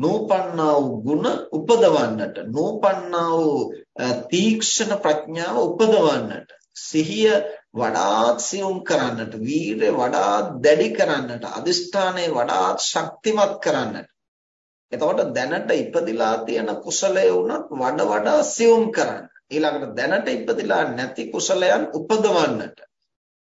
Speaker 1: නූපන්නා වූ ගුණ උපදවන්නට නූපන්නා වූ තීක්ෂණ ප්‍රඥාව උපදවන්නට සිහිය වඩාත් සියුම් කරන්නට වීරය වඩාත් දැඩි කරන්නට අදිෂ්ඨානය වඩාත් ශක්තිමත් කරන්නට. එතකොට දැනට ඉපදිලා තියෙන කුසලය වුණත් වඩා වඩා සියුම් කරන්න. ඊළඟට දැනට ඉපදිලා නැති කුසලයන් උපදවන්නට.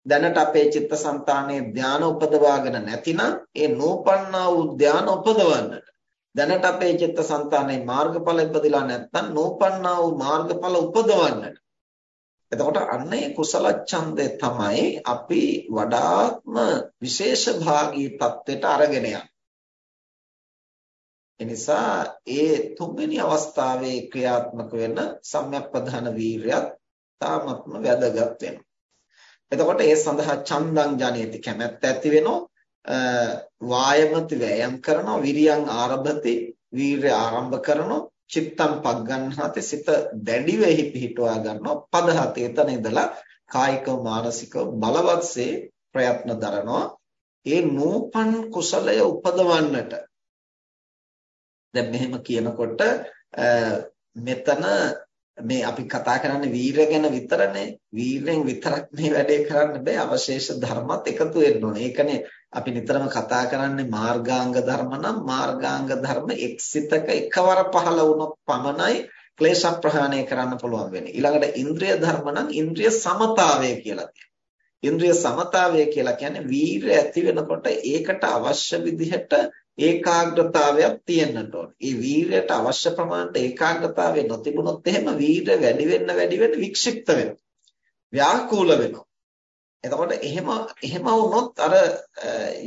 Speaker 1: දැනට අපේ චිත්තසංතානයේ ධානය උපදවාගෙන නැතිනම් ඒ නෝපන්නා වූ ධානය උපදවන්නට. දැනට අපේ චිත්තසංතානයේ මාර්ගඵල ඉපදිලා නැත්නම් නෝපන්නා වූ මාර්ගඵල උපදවන්නට එතකොට අන්න ඒ කුසල ඡන්දය තමයි අපි වඩාත්ම විශේෂ භාගී தත්වෙට අරගෙන යන්නේ. එනිසා ඒ තුන්වෙනි අවස්ථාවේ ක්‍රියාත්මක වෙන සම්‍යක් ප්‍රධාන වීරයත් තාමත්ම වැදගත් වෙනවා. එතකොට ඒ සඳහා චන්දං ජනේති කැමැත්ත ඇති වෙනවා වායමති වෑයම් කරනවා විරියං ආරභති වීරය ආරම්භ කරනවා චිත්තම් පග්ගන්හාති සිත දැඩිව එහි පිහිටුවා ගන්නවා පදහත එතන ඉඳලා කායිකව මානසිකව බලවත්සේ ප්‍රයත්න දරනවා ඒ නූපන් කුසලය උපදවන්නට දැන් මෙහෙම කියනකොට මෙතන මේ අපි කතා කරන්නේ වීරය ගැන විතරනේ වීරයෙන් විතරක් මේ වැඩේ කරන්න බෑ අවශේෂ ධර්මත් එකතු වෙන්න ඕනේ. ඒකනේ අපි නිතරම කතා කරන්නේ මාර්ගාංග ධර්ම නම් මාර්ගාංග ධර්ම එක්සිතක එකවර පහළ වුණොත් පමණයි ක්ලේශ ප්‍රහාණය කරන්න පුළුවන් වෙන්නේ. ඊළඟට ඉන්ද්‍රිය ධර්ම නම් ඉන්ද්‍රිය සමතාවය කියලා තියෙනවා. ඉන්ද්‍රිය සමතාවය කියලා කියන්නේ වීරය ඇති වෙනකොට ඒකට අවශ්‍ය විදිහට ඒකාග්‍රතාවයක් තියෙන්නට ඕනේ. ඒ වීරයට අවශ්‍ය ප්‍රමාණයට ඒකාග්‍රතාවය නොතිබුණොත් එහෙම වීරය වැඩි වෙන්න වැඩි වෙන්න වික්ෂිප්ත වෙනවා. ව්‍යාකූල වෙනවා. එතකොට එහෙම එහෙම වුණොත් අර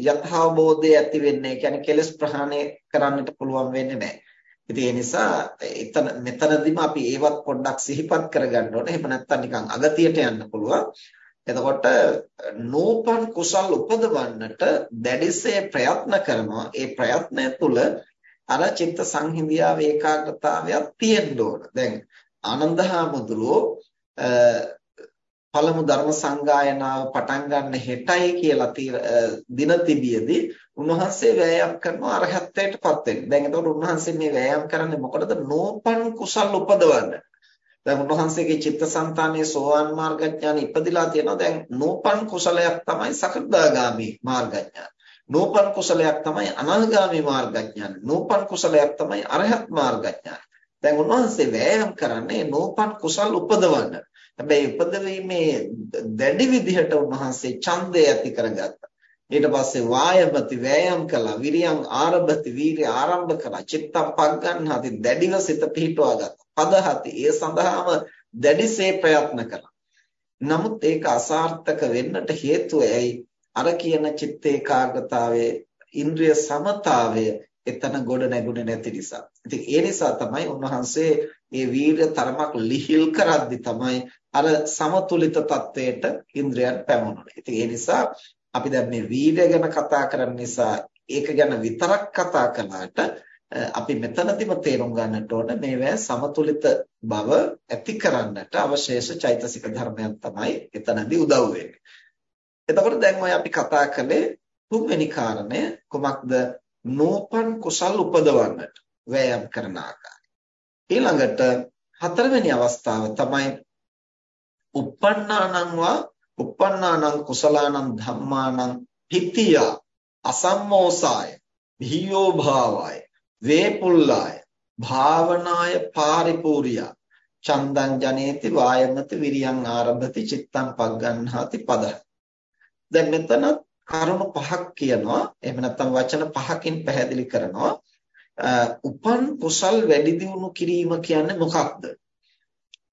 Speaker 1: යථාබෝධය ඇති වෙන්නේ කියන්නේ කෙලස් ප්‍රහාණය කරන්නට පුළුවන් වෙන්නේ නැහැ. ඉතින් ඒ නිසා එතන මෙතනදිම අපි ඒවත් පොඩ්ඩක් සිහිපත් කරගන්න ඕනේ. එහෙම නැත්නම් නිකන් අගතියට යන්න පුළුවන්. එතකොට නූපන් කුසල් උපදවන්නට දැඩිසේ ප්‍රයත්න කරනවා. ඒ ප්‍රයත්නය තුළ අර චිත්ත සංහිඳියාව ඒකාග්‍රතාවයක් තියෙන්න ඕන. දැන් ආනන්දහාමුදුරුවෝ පළමු ධර්ම සංගායනාව පටන් ගන්න හෙටයි කියලා දින තිබියදී උන්වහන්සේ වෑයම් කරනවා අරහත්ත්වයටපත් වෙන්න. දැන් එතකොට උන්වහන්සේ මේ වෑයම් කරන්නේ මොකටද? නෝපන් කුසල් උපදවන්න. දැන් උන්වහන්සේගේ චිත්තසංතානයේ සෝවාන් මාර්ගඥාන ඉපදිලා තියෙනවා. දැන් නෝපන් කුසලයක් තමයි සකදාගාමි මාර්ගඥාන. නෝපන් කුසලයක් තමයි අනාගාමි මාර්ගඥාන. නෝපන් කුසලයක් තමයි අරහත් මාර්ගඥාන. දැන් උන්වහන්සේ වෑයම් කරන්නේ නෝපන් කුසල් උපදවන්න. හැබැයි උපදවීමේ දැඩි විදිහට උන්වහන්සේ ඡන්දය ඇති කරගත්තා. ඊට පස්සේ වායමති වෑයම් කළා විරියං ආරභති වීර්ය ආරම්භ කළා චිත්තම් පග්ගන්හති දැඩිව සිත පිහිටුවා ගත්තා පදහති ඒ සඳහාම දැඩිසේ ප්‍රයත්න කළා නමුත් ඒක අසාර්ථක වෙන්නට හේතුව ඇයි අර කියන චිත්ත ඒකාග්‍රතාවයේ ඉන්ද්‍රිය සමතාවය එතන ගොඩ නැගුණේ නැති නිසා. ඉතින් ඒ නිසා තමයි උන්වහන්සේ මේ වීර්ය තරමක් ලිහිල් කරද්දි තමයි අර සමතුලිත තත්වයට ඉන්ද්‍රයන් පැමුණුනේ. ඉතින් ඒ නිසා අපි දැන් මේ වීර්ය ගැන කතා කරන නිසා ඒක ගැන විතරක් කතා කළාට අපි මෙතනදිම තේරුම් ගන්නට ඕන මේවැ සමතුලිත බව ඇති කරන්නට අවශේෂ චෛතසික ධර්මයන් තමයි එතනදී උදව් වෙන්නේ. එතකොට දැන් ඔය අපි කතා කළේ තුන්වෙනි කාරණය කොමක්ද? නෝපන් කුසල් උපදවන්නට වෑයම් කරන ආකාරය. ඊළඟට හතරවෙනි අවස්ථාව තමයි uppannānaṁ uppannānaṁ කුසලානං ධම්මානං හිතිය අසම්මෝසාය භීයෝ භාවය වේපුල්ලාය භාවනාය පාරිපූර්ය චන්දං ජනේති වායමති විරියං ආරභති චිත්තං පග්ගන්හාති පදහ. දැන් මෙතන කරුණු පහක් කියනවා. එහෙම නැත්නම් වචන පහකින් පැහැදිලි කරනවා. උපන් කුසල් වැඩි දියුණු කිරීම කියන්නේ මොකක්ද?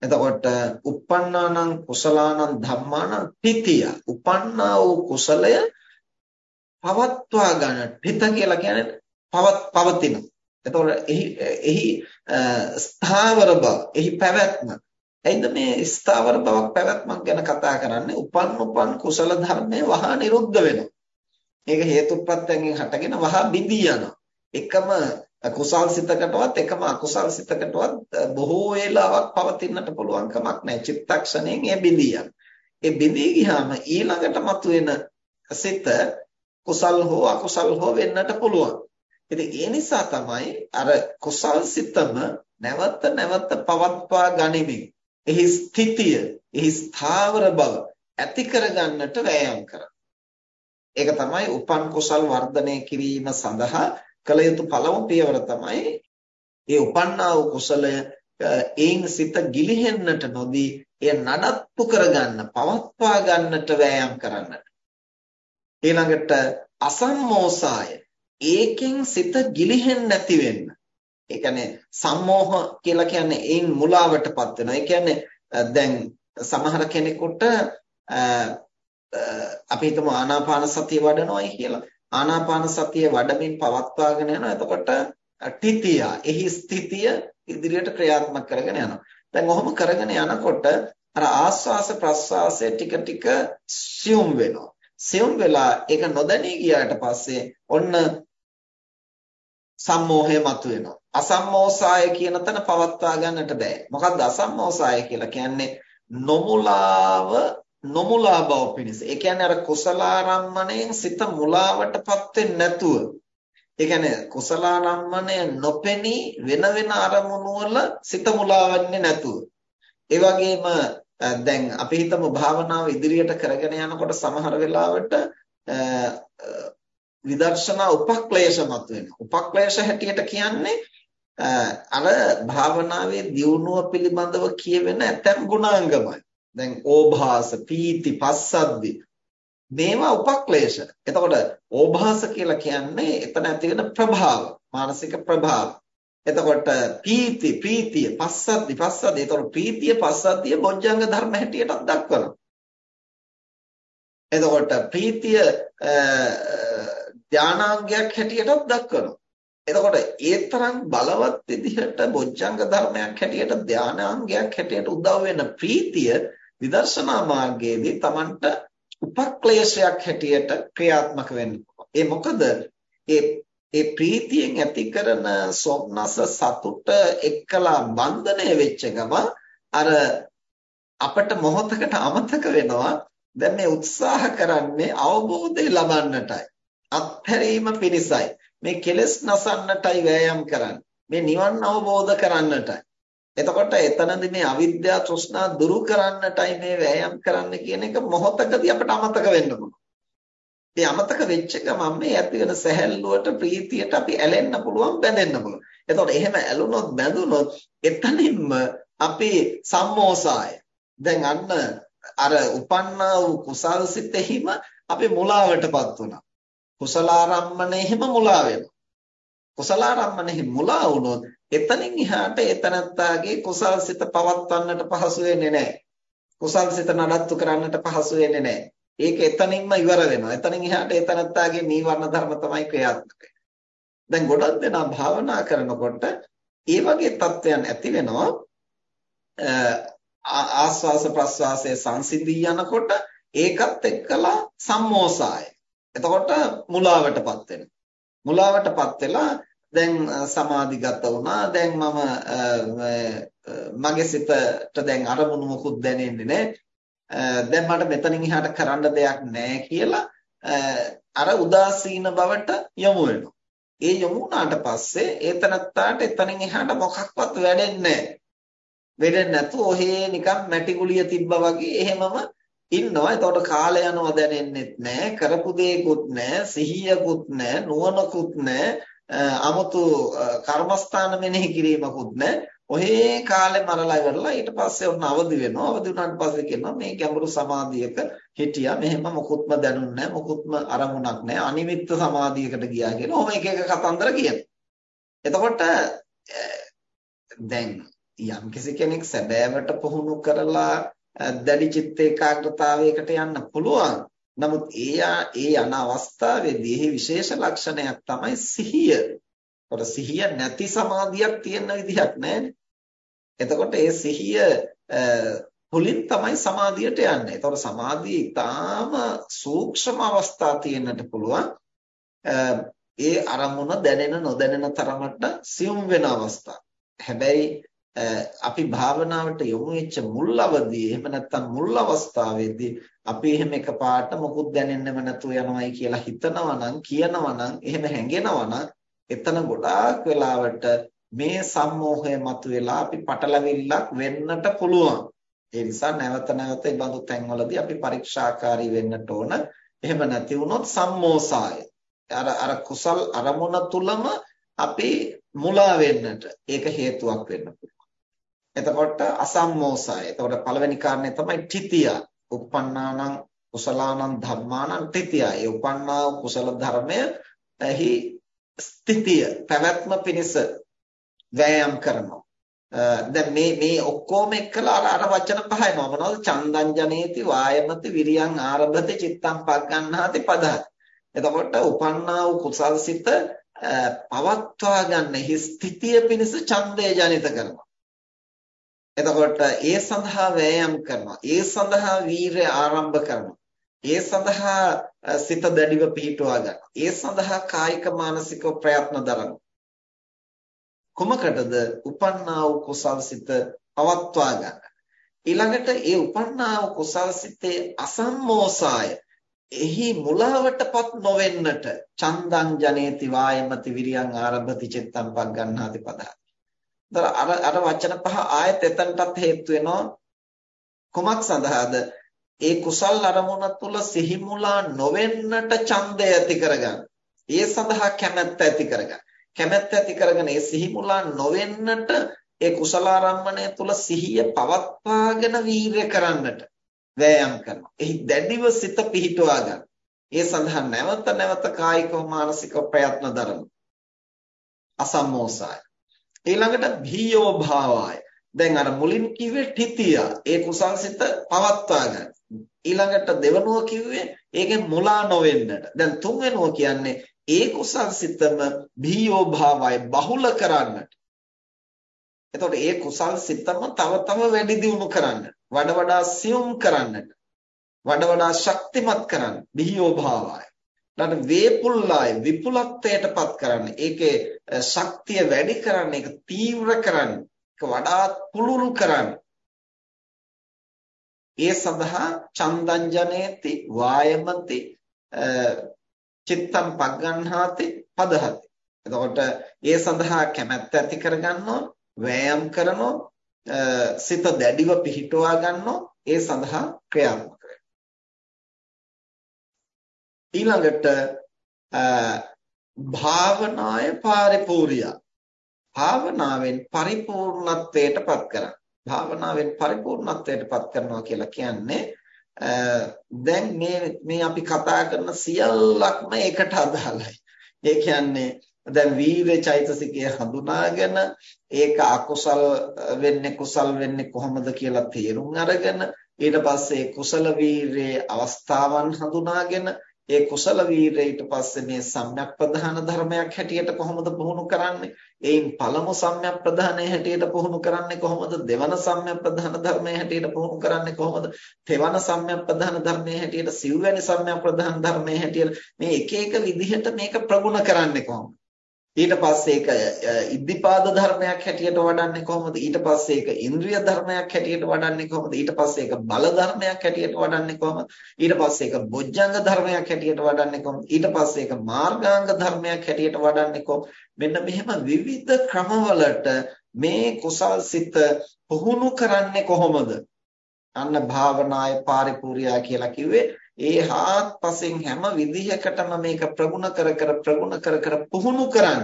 Speaker 1: එතකොට uppannānaṁ කුසලානං ධම්මානං පිතිය. උපන්නා වූ කුසලය පවත්වා ගන්න. පිත කියලා කියන්නේ පවත් පවතින. එතකොට එහි එහි ස්ථාවර බව, එහි පැවැත්ම. එයිද මේ ස්ථාවර බවක් පැවැත්මක් ගැන කතා කරන්නේ උපන් උපන් කුසල ධර්මයේ වහා නිරුද්ධ වෙනවා. ඒක හේතුප්‍රත්‍යයෙන් හටගෙන වහා බිඳී යනවා. එකම කුසල් සිතකටවත් එකම අකුසල් සිතකටවත් බොහෝ වේලාවක් පවතින්නට පුළුවන් කමක් නැහැ. චිත්තක්ෂණයෙන් ඒ බිඳී යන. ඒ බිඳී ගියාම ඊළඟට මතුවෙන සිත කුසල් හෝ අකුසල් හෝ වෙන්නට පුළුවන්. ඉතින් ඒ නිසා තමයි අර කුසල් සිතම නැවත නැවත පවත්වා ගනිමින් එහි ස්ථිතිය, එහි ස්ථාවර බව ඇති කරගන්නට වෑයම් කරන්නේ. ඒක තමයි උපන් කුසල් වර්ධනය කිරීම සඳහා කළ යුතු පළමු පියවර තමයි ඒ උපන්නා වූ කුසලය ඒන් සිත ගිලිහෙන්නට නොදී එය නඩත්තු කරගන්න පවත්වා ගන්නට වෑයම් කරන්නට ඊළඟට අසම්මෝසාය. ඒකෙන් සිත ගිලිහෙන්නේ නැති වෙන්න. ඒ කියන්නේ සම්මෝහ කියලා කියන්නේ ඒන් මුලාවටපත් වෙනවා. ඒ කියන්නේ දැන් සමහර කෙනෙකුට අපි හිතමු ආනාපාන සතිය වඩනවායි කියලා. ආනාපාන සතිය වඩමින් පවත්වාගෙන යනවා. එතකොට ඨිතිය, එහි ස්ථිතිය ඉදිරියට ක්‍රියාත්මක කරගෙන යනවා. දැන් ඔහොම කරගෙන යනකොට අර ආස්වාස ප්‍රස්වාසය ටික ටික සියුම් වෙනවා. සියුම් වෙලා ඒක නොදැනී ගියාට පස්සේ ඔන්න සම්මෝහය මතුවෙනවා. අසම්මෝසාය කියන තැන පවත්වා ගන්නට බෑ. මොකද්ද අසම්මෝසාය කියලා කියන්නේ නොමුලාව නොමුලා බව පිණිස. ඒ කියන්නේ අර කුසලාරම්මණයෙන් සිත මුලාවටපත් වෙන්නේ නැතුව. ඒ කියන්නේ කුසලාරම්මණය නොපෙනී වෙන වෙන අරමුණු වල සිත මුලාවන්නේ නැතුව. ඒ වගේම දැන් අපි හිතමු භාවනාව ඉදිරියට කරගෙන යනකොට සමහර වෙලාවට විදර්ශනා උපක්ලේශ මතුවෙනවා. උපක්ලේශ හැටියට කියන්නේ අර භාවනාවේ දියුණුව පිළිබඳව කියවෙන ඇතැම් ගුණාංගමයි. දැන් ඕභාස පීති පස්සද්දි මේවා උපක්ලේශ. එතකොට ඕභාස කියලා කියන්නේ එතන ඇති වෙන ප්‍රභාව, මානසික ප්‍රභාව. එතකොට පීති ප්‍රීතිය පස්සද්දි පස්සද්දි. එතකොට ප්‍රීතිය පස්සද්දිය බොජ්ජංග ධර්ම හැටියටත් දක්වනවා. එතකොට ප්‍රීතිය ධානාංගයක් හැටියටත් දක්වනවා. එතකොට ඒ තරම් බලවත් විදිහට බොජ්ජංග ධර්මයක් හැටියට ධානාංගයක් හැටියට උදව් වෙන ප්‍රීතිය විදර්ශනා මාර්ගයේදී Tamanට උපක්ලේශයක් හැටියට ක්‍රියාත්මක වෙන්න ඒ මොකද? ඒ ඒ ප්‍රීතියෙන් ඇති කරන සොම්නස සතුට එක්කලා බන්ධනය වෙච්ච ගම අර අපට මොහොතකට අමතක වෙනවා. දැන් මේ උත්සාහ කරන්නේ අවබෝධය ලබන්නටයි. අත්හැරීම පිණිසයි. මේ කෙලෙස් නසන්නටයි වෑයම් කරන්නේ. මේ නිවන් අවබෝධ කරන්නටයි. එතකොට එතනදී මේ අවිද්‍යාව තෘෂ්ණා දුරු කරන්නටයි මේ වෑයම් කරන්න කියන එක මොහොතකදී අපට අමතක වෙන්න පුළුවන්. මේ අමතක වෙච්ච ගමන් මේ ඇති වෙන සැහැල්ලුවට ප්‍රීතියට අපි ඇලෙන්න පුළුවන් බැඳෙන්න පුළුවන්. එතකොට එහෙම ඇලුනොත් බැඳුනොත් එතනින්ම අපි සම්මෝසාය. දැන් අන්න අර උපන්නා වූ කුසල් සිතෙහිම අපි මුලාවටපත් වුණා. කුසලාරම්මණයෙහිම මුලා වෙනවා. කුසලාරම්මණයෙහි මුලා වුණොත් එතනින් එහාට එතනත්තාගේ කුසල් සිත පවත්වන්නට පහසු වෙන්නේ නැහැ. කුසල් සිත නඩත්තු කරන්නට පහසු වෙන්නේ නැහැ. ඒක එතනින්ම ඉවර වෙනවා. එතනින් එහාට එතනත්තාගේ නීවරණ ධර්ම තමයි ක්‍රියාත්මක දැන් ගොඩක් දෙනා භාවනා කරනකොට ඒ වගේ තත්ත්වයන් ඇති වෙනවා. ආස්වාස ප්‍රස්වාසයේ සංසිඳී යනකොට ඒකත් එක්කලා සම්මෝසාය. එතකොට මුලාවටපත් වෙනවා. මුලාවටපත් වෙලා දැන් සමාධිගත වුණා දැන් මම මගේ සිතට දැන් අරමුණු මොකුත් දැනෙන්නේ නැහැ දැන් මට මෙතනින් එහාට කරන්න දෙයක් නැහැ කියලා අර උදාසීන බවට යොමු වෙනවා ඒ යොමු වුණාට පස්සේ ඒතනත්තාට එතනින් එහාට මොකක්වත් වැඩෙන්නේ නැහැ වෙඩෙන්නේ නැතුව ඔහේ නිකන් මැටි ගුලිය තිබ්බා වගේ එහෙමම ඉන්නවා. එතකොට කාලය යනවා දැනෙන්නෙත් නැහැ. කරපු දෙයක්වත් නැහැ. සිහියකුත් නැහැ. නුවණකුත් නැහැ. 아무තු කර්මස්ථාන මෙනෙහි කිරීමකුත් නැහැ. ඔහේ කාලේ මරලා ඉවරලා ඊට පස්සේ ඔන්න අවදි වෙනවා. අවදි වුණාට පස්සේ කියනවා මේ ගැඹුරු සමාධියක හිටියා. මෙහෙම මොකුත්ම දැනුන්නේ නැහැ. මොකුත්ම අරමුණක් නැහැ. අනිමිත්ත සමාධියකට ගියා කියලා. ඔහොම එක එක කතන්දර කියනවා. එතකොට දැන් යම්කිසි කෙනෙක් සැබෑවට පුහුණු කරලා දැඩි චිත්ත ඒකාග්‍රතාවයකට යන්න පුළුවන්. නමුත් ඒ ඒ යන අවස්ථාවේදී එහි විශේෂ ලක්ෂණයක් තමයි සිහිය. ඒතකොට සිහිය නැති සමාධියක් තියෙන විදිහක් නැහැ. එතකොට ඒ සිහිය පුලින් තමයි සමාධියට යන්නේ. ඒතකොට සමාධිය ඊටාම සූක්ෂම අවස්ථා තියෙන්නට පුළුවන්. ඒ අරමුණ දැනෙන නොදැනෙන තරමට සියුම් වෙන අවස්ථා. හැබැයි අපි භාවනාවට යොමු වෙච්ච මුල් අවදී එහෙම නැත්නම් මුල් අවස්ථාවේදී අපි එහෙම එකපාරට මොකුත් දැනෙන්නෙම නැතුව යනවායි කියලා හිතනවා නම් කියනවා නම් එහෙම හැඟෙනවා නම් එතන ගොඩාක් වෙලාවට මේ සම්මෝහය මතුවලා අපි පටලවිල්ලක් වෙන්නට පුළුවන්. ඒ නිසා නැවත නැවත මේ බඳු තැන්වලදී අපි පරීක්ෂාකාරී වෙන්නට ඕන. එහෙම නැති වුණොත් සම්මෝසාය. අර අර කුසල් අරමුණ තුලම අපි මුලා වෙන්නට ඒක හේතුවක් වෙන්න පුළුවන්. එතකොට අසම්මෝසය. එතකොට පළවෙනි කාරණේ තමයි ඨිතිය. uppannānaṁ කුසලානං ධම්මානං ඨිතිය. ඒ උපන්නා කුසල ධර්මය එහි ස්ථිතිය පැවැත්ම පිණිස වෑයම් කරනවා. දැන් මේ මේ ඔක්කොම එක්කලා අර අර වචන පහ එනවා මොනවද? චන්දං ජනේති වායමති විරියං ආරභති චිත්තං පග්ගණ්හාති පදහති. එතකොට උපන්නා වූ කුසල්සිත පවත්වා ගන්න හි ස්ථිතිය පිණිස ඡන්දය ජනිත කරනවා. එතකොට ඒ සඳහා වෑයම් කරනවා. ඒ සඳහා වීරය ආරම්භ කරනවා. ඒ සඳහා සිත දැඩිව පිහිටුවා ගන්නවා. ඒ සඳහා කායික මානසික ප්‍රයත්න දරනවා. කුමකටද? උපන්නා වූ කුසල්සිත පවත්වා ගන්න. ඊළඟට ඒ උපන්නා වූ කුසල්සිතේ අසම්මෝසාය එහි මුලාවටපත් නොවෙන්නට චන්දං ජනේති වායමති විරියං ආරභති චිත්තං පග්ගණ්හාති පදහති. දර අර අර වචන පහ ආයෙත් එතනටත් හේතු වෙනවා කුමක් සඳහාද? ඒ කුසල් අරමුණ තුල සිහි මුලා නොවෙන්නට ඡන්දය ඇති කරගන්න. ඒ සඳහා කැමැත්ත ඇති කරගන්න. කැමැත්ත ඇති කරගෙන ඒ සිහි මුලා නොවෙන්නට ඒ කුසල ආරම්මණය තුල සිහිය පවත්වාගෙන වීරය කරන්නට වෑයම් කරනවා. එහි දැඩිව සිත පිහිටුවා ගන්න. ඒ සඳහා නැවත නැවත කායිකව මානසිකව ප්‍රයත්න දරනවා. අසම්මෝසාය. ඊළඟට භීයෝ භාවය. දැන් අර මුලින් කිව්වේ තිතිය. ඒ කුසල්සිත පවත්වා ගන්න. ඊළඟට දෙවනුව කිව්වේ ඒකෙන් මුලා නොවෙන්නට. දැන් තුන්වෙනුව කියන්නේ ඒ කුසල්සිතම භීයෝ භාවය බහුල කරන්නට. එතකොට ඒ කුසල්සිතම තව තව වැඩි දියුණු කරන්නට. වඩ වඩා සියුම් කරන්නට වඩ වඩා ශක්තිමත් කරන්න බිහියෝ භාවය. ඊට වේපුල්ලාය විපුලත්වයටපත් කරන්න. ඒකේ ශක්තිය වැඩි කරන්න, ඒක තීව්‍ර කරන්න, ඒක වඩාත් පුළුල් කරන්න. ඒ සඳහා චන්දංජනේති වායමති චිත්තම් පග්ගණ්හාති පදහති. එතකොට ඒ සඳහා කැමැත්ත ඇති කරගන්නවා, වෑයම් කරනවා, සිත දැඩිව පිහිටුවා ගන්නෝ ඒ සඳහා ක්‍රියාත්මක ඊළඟට භාවනාය පාරිපූර්ය භාවනාවෙන් පරිපූර්ණත්වයටපත් කරා භාවනාවෙන් පරිපූර්ණත්වයටපත් කරනවා කියලා කියන්නේ දැන් මේ මේ අපි කතා කරන සියල්ලක්ම එකට අදාළයි. ඒ කියන්නේ දැන් වීර්ය චෛතසිකය හඳුනාගෙන ඒක අකුසල් වෙන්නේ කුසල් වෙන්නේ කොහොමද කියලා තේරුම් අරගෙන ඊට පස්සේ කුසල වීර්යයේ අවස්ථාවන් හඳුනාගෙන ඒ කුසල වීරය ඊට පස්සේ මේ සම්‍යක් ප්‍රධාන ධර්මයක් හැටියට කොහොමද පුහුණු කරන්නේ? ඒයින් පළමු සම්‍යක් ප්‍රධානයේ හැටියට පුහුණු කරන්නේ කොහොමද? දෙවන සම්‍යක් ප්‍රධාන ධර්මයේ හැටියට පුහුණු කරන්නේ කොහොමද? තෙවන සම්‍යක් ප්‍රධාන ධර්මයේ හැටියට සිව්වැනි සම්‍යක් ප්‍රධාන ධර්මයේ හැටියට මේ එක එක විදිහට මේක ප්‍රගුණ කරන්නේ කොහොමද? ඊට පස්සේ ඒක ඉද්ධිපාද ධර්මයක් හැටියට වඩන්නේ කොහොමද? ඊට පස්සේ ඒක ඉන්ද්‍රිය ධර්මයක් හැටියට වඩන්නේ කොහොමද? ඊට පස්සේ ඒක බල ධර්මයක් හැටියට වඩන්නේ කොහොමද? ඊට පස්සේ ඒක බොජ්ජංග ධර්මයක් හැටියට වඩන්නේ කොහොමද? ඊට පස්සේ ඒක මාර්ගාංග ධර්මයක් හැටියට වඩන්නේ කොහොමද? මෙන්න මෙහෙම විවිධ ක්‍රමවලට මේ කුසල් සිත පුහුණු කරන්නේ කොහොමද? අන්න භාවනාය පාරිපූර්ණා කියලා කිව්වේ ඒ හාත්පසින් හැම විදිහකටම මේක ප්‍රගුණ කර කර ප්‍රගුණ කර කර පුහුණු කරන්න.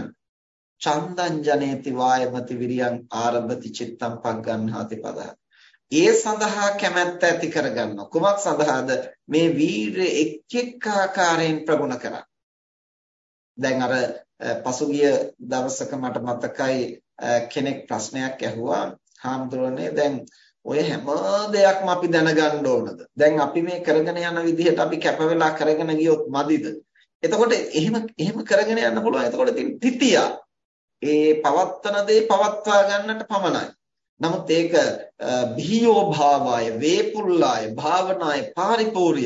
Speaker 1: චන්දං ජනේති වායමති විරියං ආරභති චිත්තං පග්ගන්හාති පදහ. ඒ සඳහා කැමැත්ත ඇති කරගන්න. කුමක් සඳහාද? මේ වීරය එක් එක් ආකාරයෙන් ප්‍රගුණ කරන්න. දැන් අර පසුගිය දවසක මට මතකයි කෙනෙක් ප්‍රශ්නයක් ඇහුවා හාමුදුරනේ දැන් ඔය හැම දෙයක්ම අපි දැනගන්න ඕනද? දැන් අපි මේ කරගෙන යන විදිහට අපි කැප වෙලා කරගෙන ගියොත් මදිද? එතකොට එහෙම එහෙම කරගෙන යන්න පුළුවන්. එතකොට තිතියා ඒ පවත්තන දේ පවත්වා ගන්නට පමණයි. නමුත් ඒක බිහියෝ භාවය, වේපුල්ලාය, භාවනාය පාරිපූර්ය.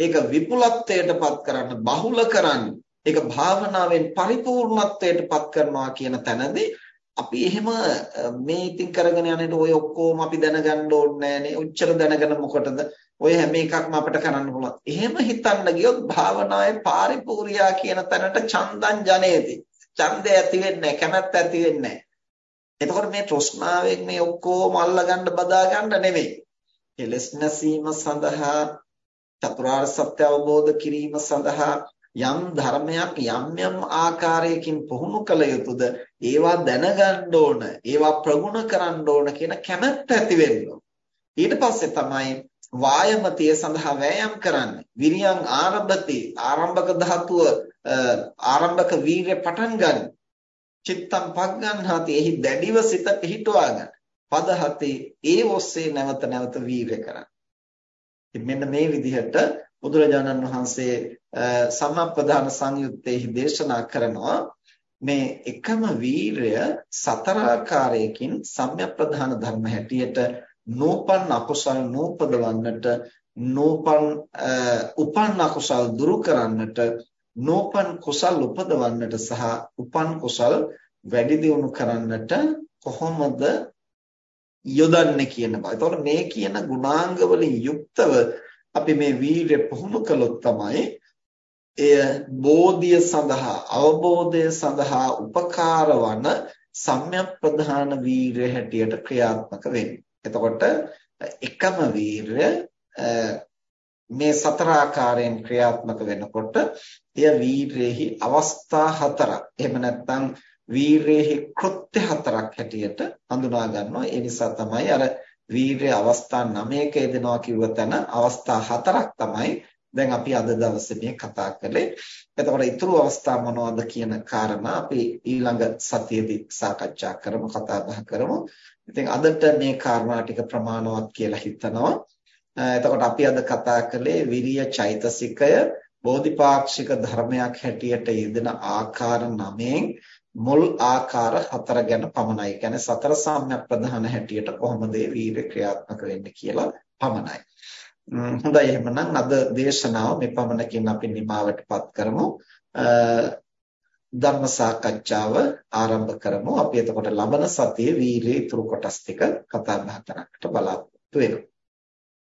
Speaker 1: ඒක විපුලත්වයටපත් කරන්න, බහුල කරන්න. ඒක භාවනාවෙන් පරිපූර්ණත්වයටපත් කරනවා කියන තැනදී අපි එහෙම මේ ඉතින් කරගෙන යන්නේට ඔය ඔක්කොම අපි දැනගන්න ඕනේ නෑනේ. උච්චර දැනගෙන මොකටද? ඔය හැම එකක්ම අපිට කරන්න පුළුවන්. එහෙම හිතන්න ගියොත් භාවනාවේ පාරිපූර්ණියා කියන තැනට චන්දං ජනේති. ඡන්දය ඇති වෙන්නේ නැහැ, කැමැත්ත ඇති වෙන්නේ නැහැ. එතකොට මේ තෘෂ්ණාවෙන් මේ ඔක්කොම අල්ලගන්න බදා ගන්න නෙමෙයි. කෙලස් නැසීම සඳහා චතුරාර්ය සත්‍ය අවබෝධ කිරීම සඳහා යම් ධර්මයක් යම් යම් ආකාරයකින් පුහුණු කළ යුතුද ඒවා දැනගන්න ඕන ඒවා ප්‍රගුණ කරන්න ඕන කියන කැමැත්ත ඇති වෙන්න ඊට පස්සේ තමයි වායමතිය සඳහා වෑයම් කරන්නේ. විරියං ආරම්භති ආරම්භක ධාතුව ආරම්භක වීර්ය පටන් ගන්න. චිත්තම් පග්ගන්හාති එහි දැඩිව සිත පිහිටුවා ගන්න. පදහති ඒ ඔස්සේ නැවත නැවත වීර්ය කරන්න. මෙන්න මේ විදිහට බුදුරජාණන් වහන්සේ සම්මප්පදාන සංයුත්තේහි දේශනා කරනවා මේ එකම වීරය සතර ආකාරයකින් සම්‍යක්ප්‍රධාන ධර්ම හැටියට නූපන් අකුසල් නූපදවන්නට නූපන් උපන් අකුසල් දුරු කරන්නට නූපන් කුසල් උපදවන්නට සහ උපන් කුසල් වැඩි දියුණු කරන්නට කොහොමද යොදන්නේ කියන බව. එතකොට මේ කියන ගුණාංග වලින් යුක්තව අපි මේ වීරය පුහුණු කළොත් තමයි එය බෝධිය සඳහා අවබෝධය සඳහා උපකාර වන සම්‍යක් ප්‍රධාන වීරය හැටියට ක්‍රියාත්මක වෙන්නේ. එතකොට එකම වීරය මේ සතර ආකාරයෙන් ක්‍රියාත්මක වෙනකොට එය වීරයෙහි අවස්ථා හතරක්. එහෙම නැත්නම් වීරයෙහි කෘත්‍ය හතරක් හැටියට හඳුනා ගන්නවා. ඒ නිසා තමයි අර වීරය අවස්ථා 9ක යෙදෙනවා කිව්ව තැන අවස්ථා හතරක් තමයි දැන් අපි අද දවසේ මේ කතා කළේ. එතකොට ඊතුරු අවස්ථා මොනවද කියන කාරණා අපි ඊළඟ සතියේදී සාකච්ඡා කරමු, කතා බහ කරමු. ඉතින් අදට මේ කාරණා ටික ප්‍රමාණවත් කියලා හිතනවා. එතකොට අපි අද කතා කළේ විරිය චෛතසිකය බෝධිපාක්ෂික ධර්මයක් හැටියට යෙදෙන ආකාර 9න් මුල් ආකාර හතර ගැන පමණයි. ඒ කියන්නේ සතර සම්‍යක් ප්‍රධාන හැටියට කොහොමද මේ වීර්ය ක්‍රියාත්මක වෙන්නේ කියලා පමණයි. හොඳයි එහෙනම් අද දේශනාව මේ පමණකින් අපි නිමාවටපත් කරමු. ධර්ම සාකච්ඡාව ආරම්භ කරමු. අපි එතකොට ලබන සතියේ වීර්යයේ ඉතුරු කොටස් ටික කතා බහ කරන්නට බලාපොරොත්තු වෙනවා.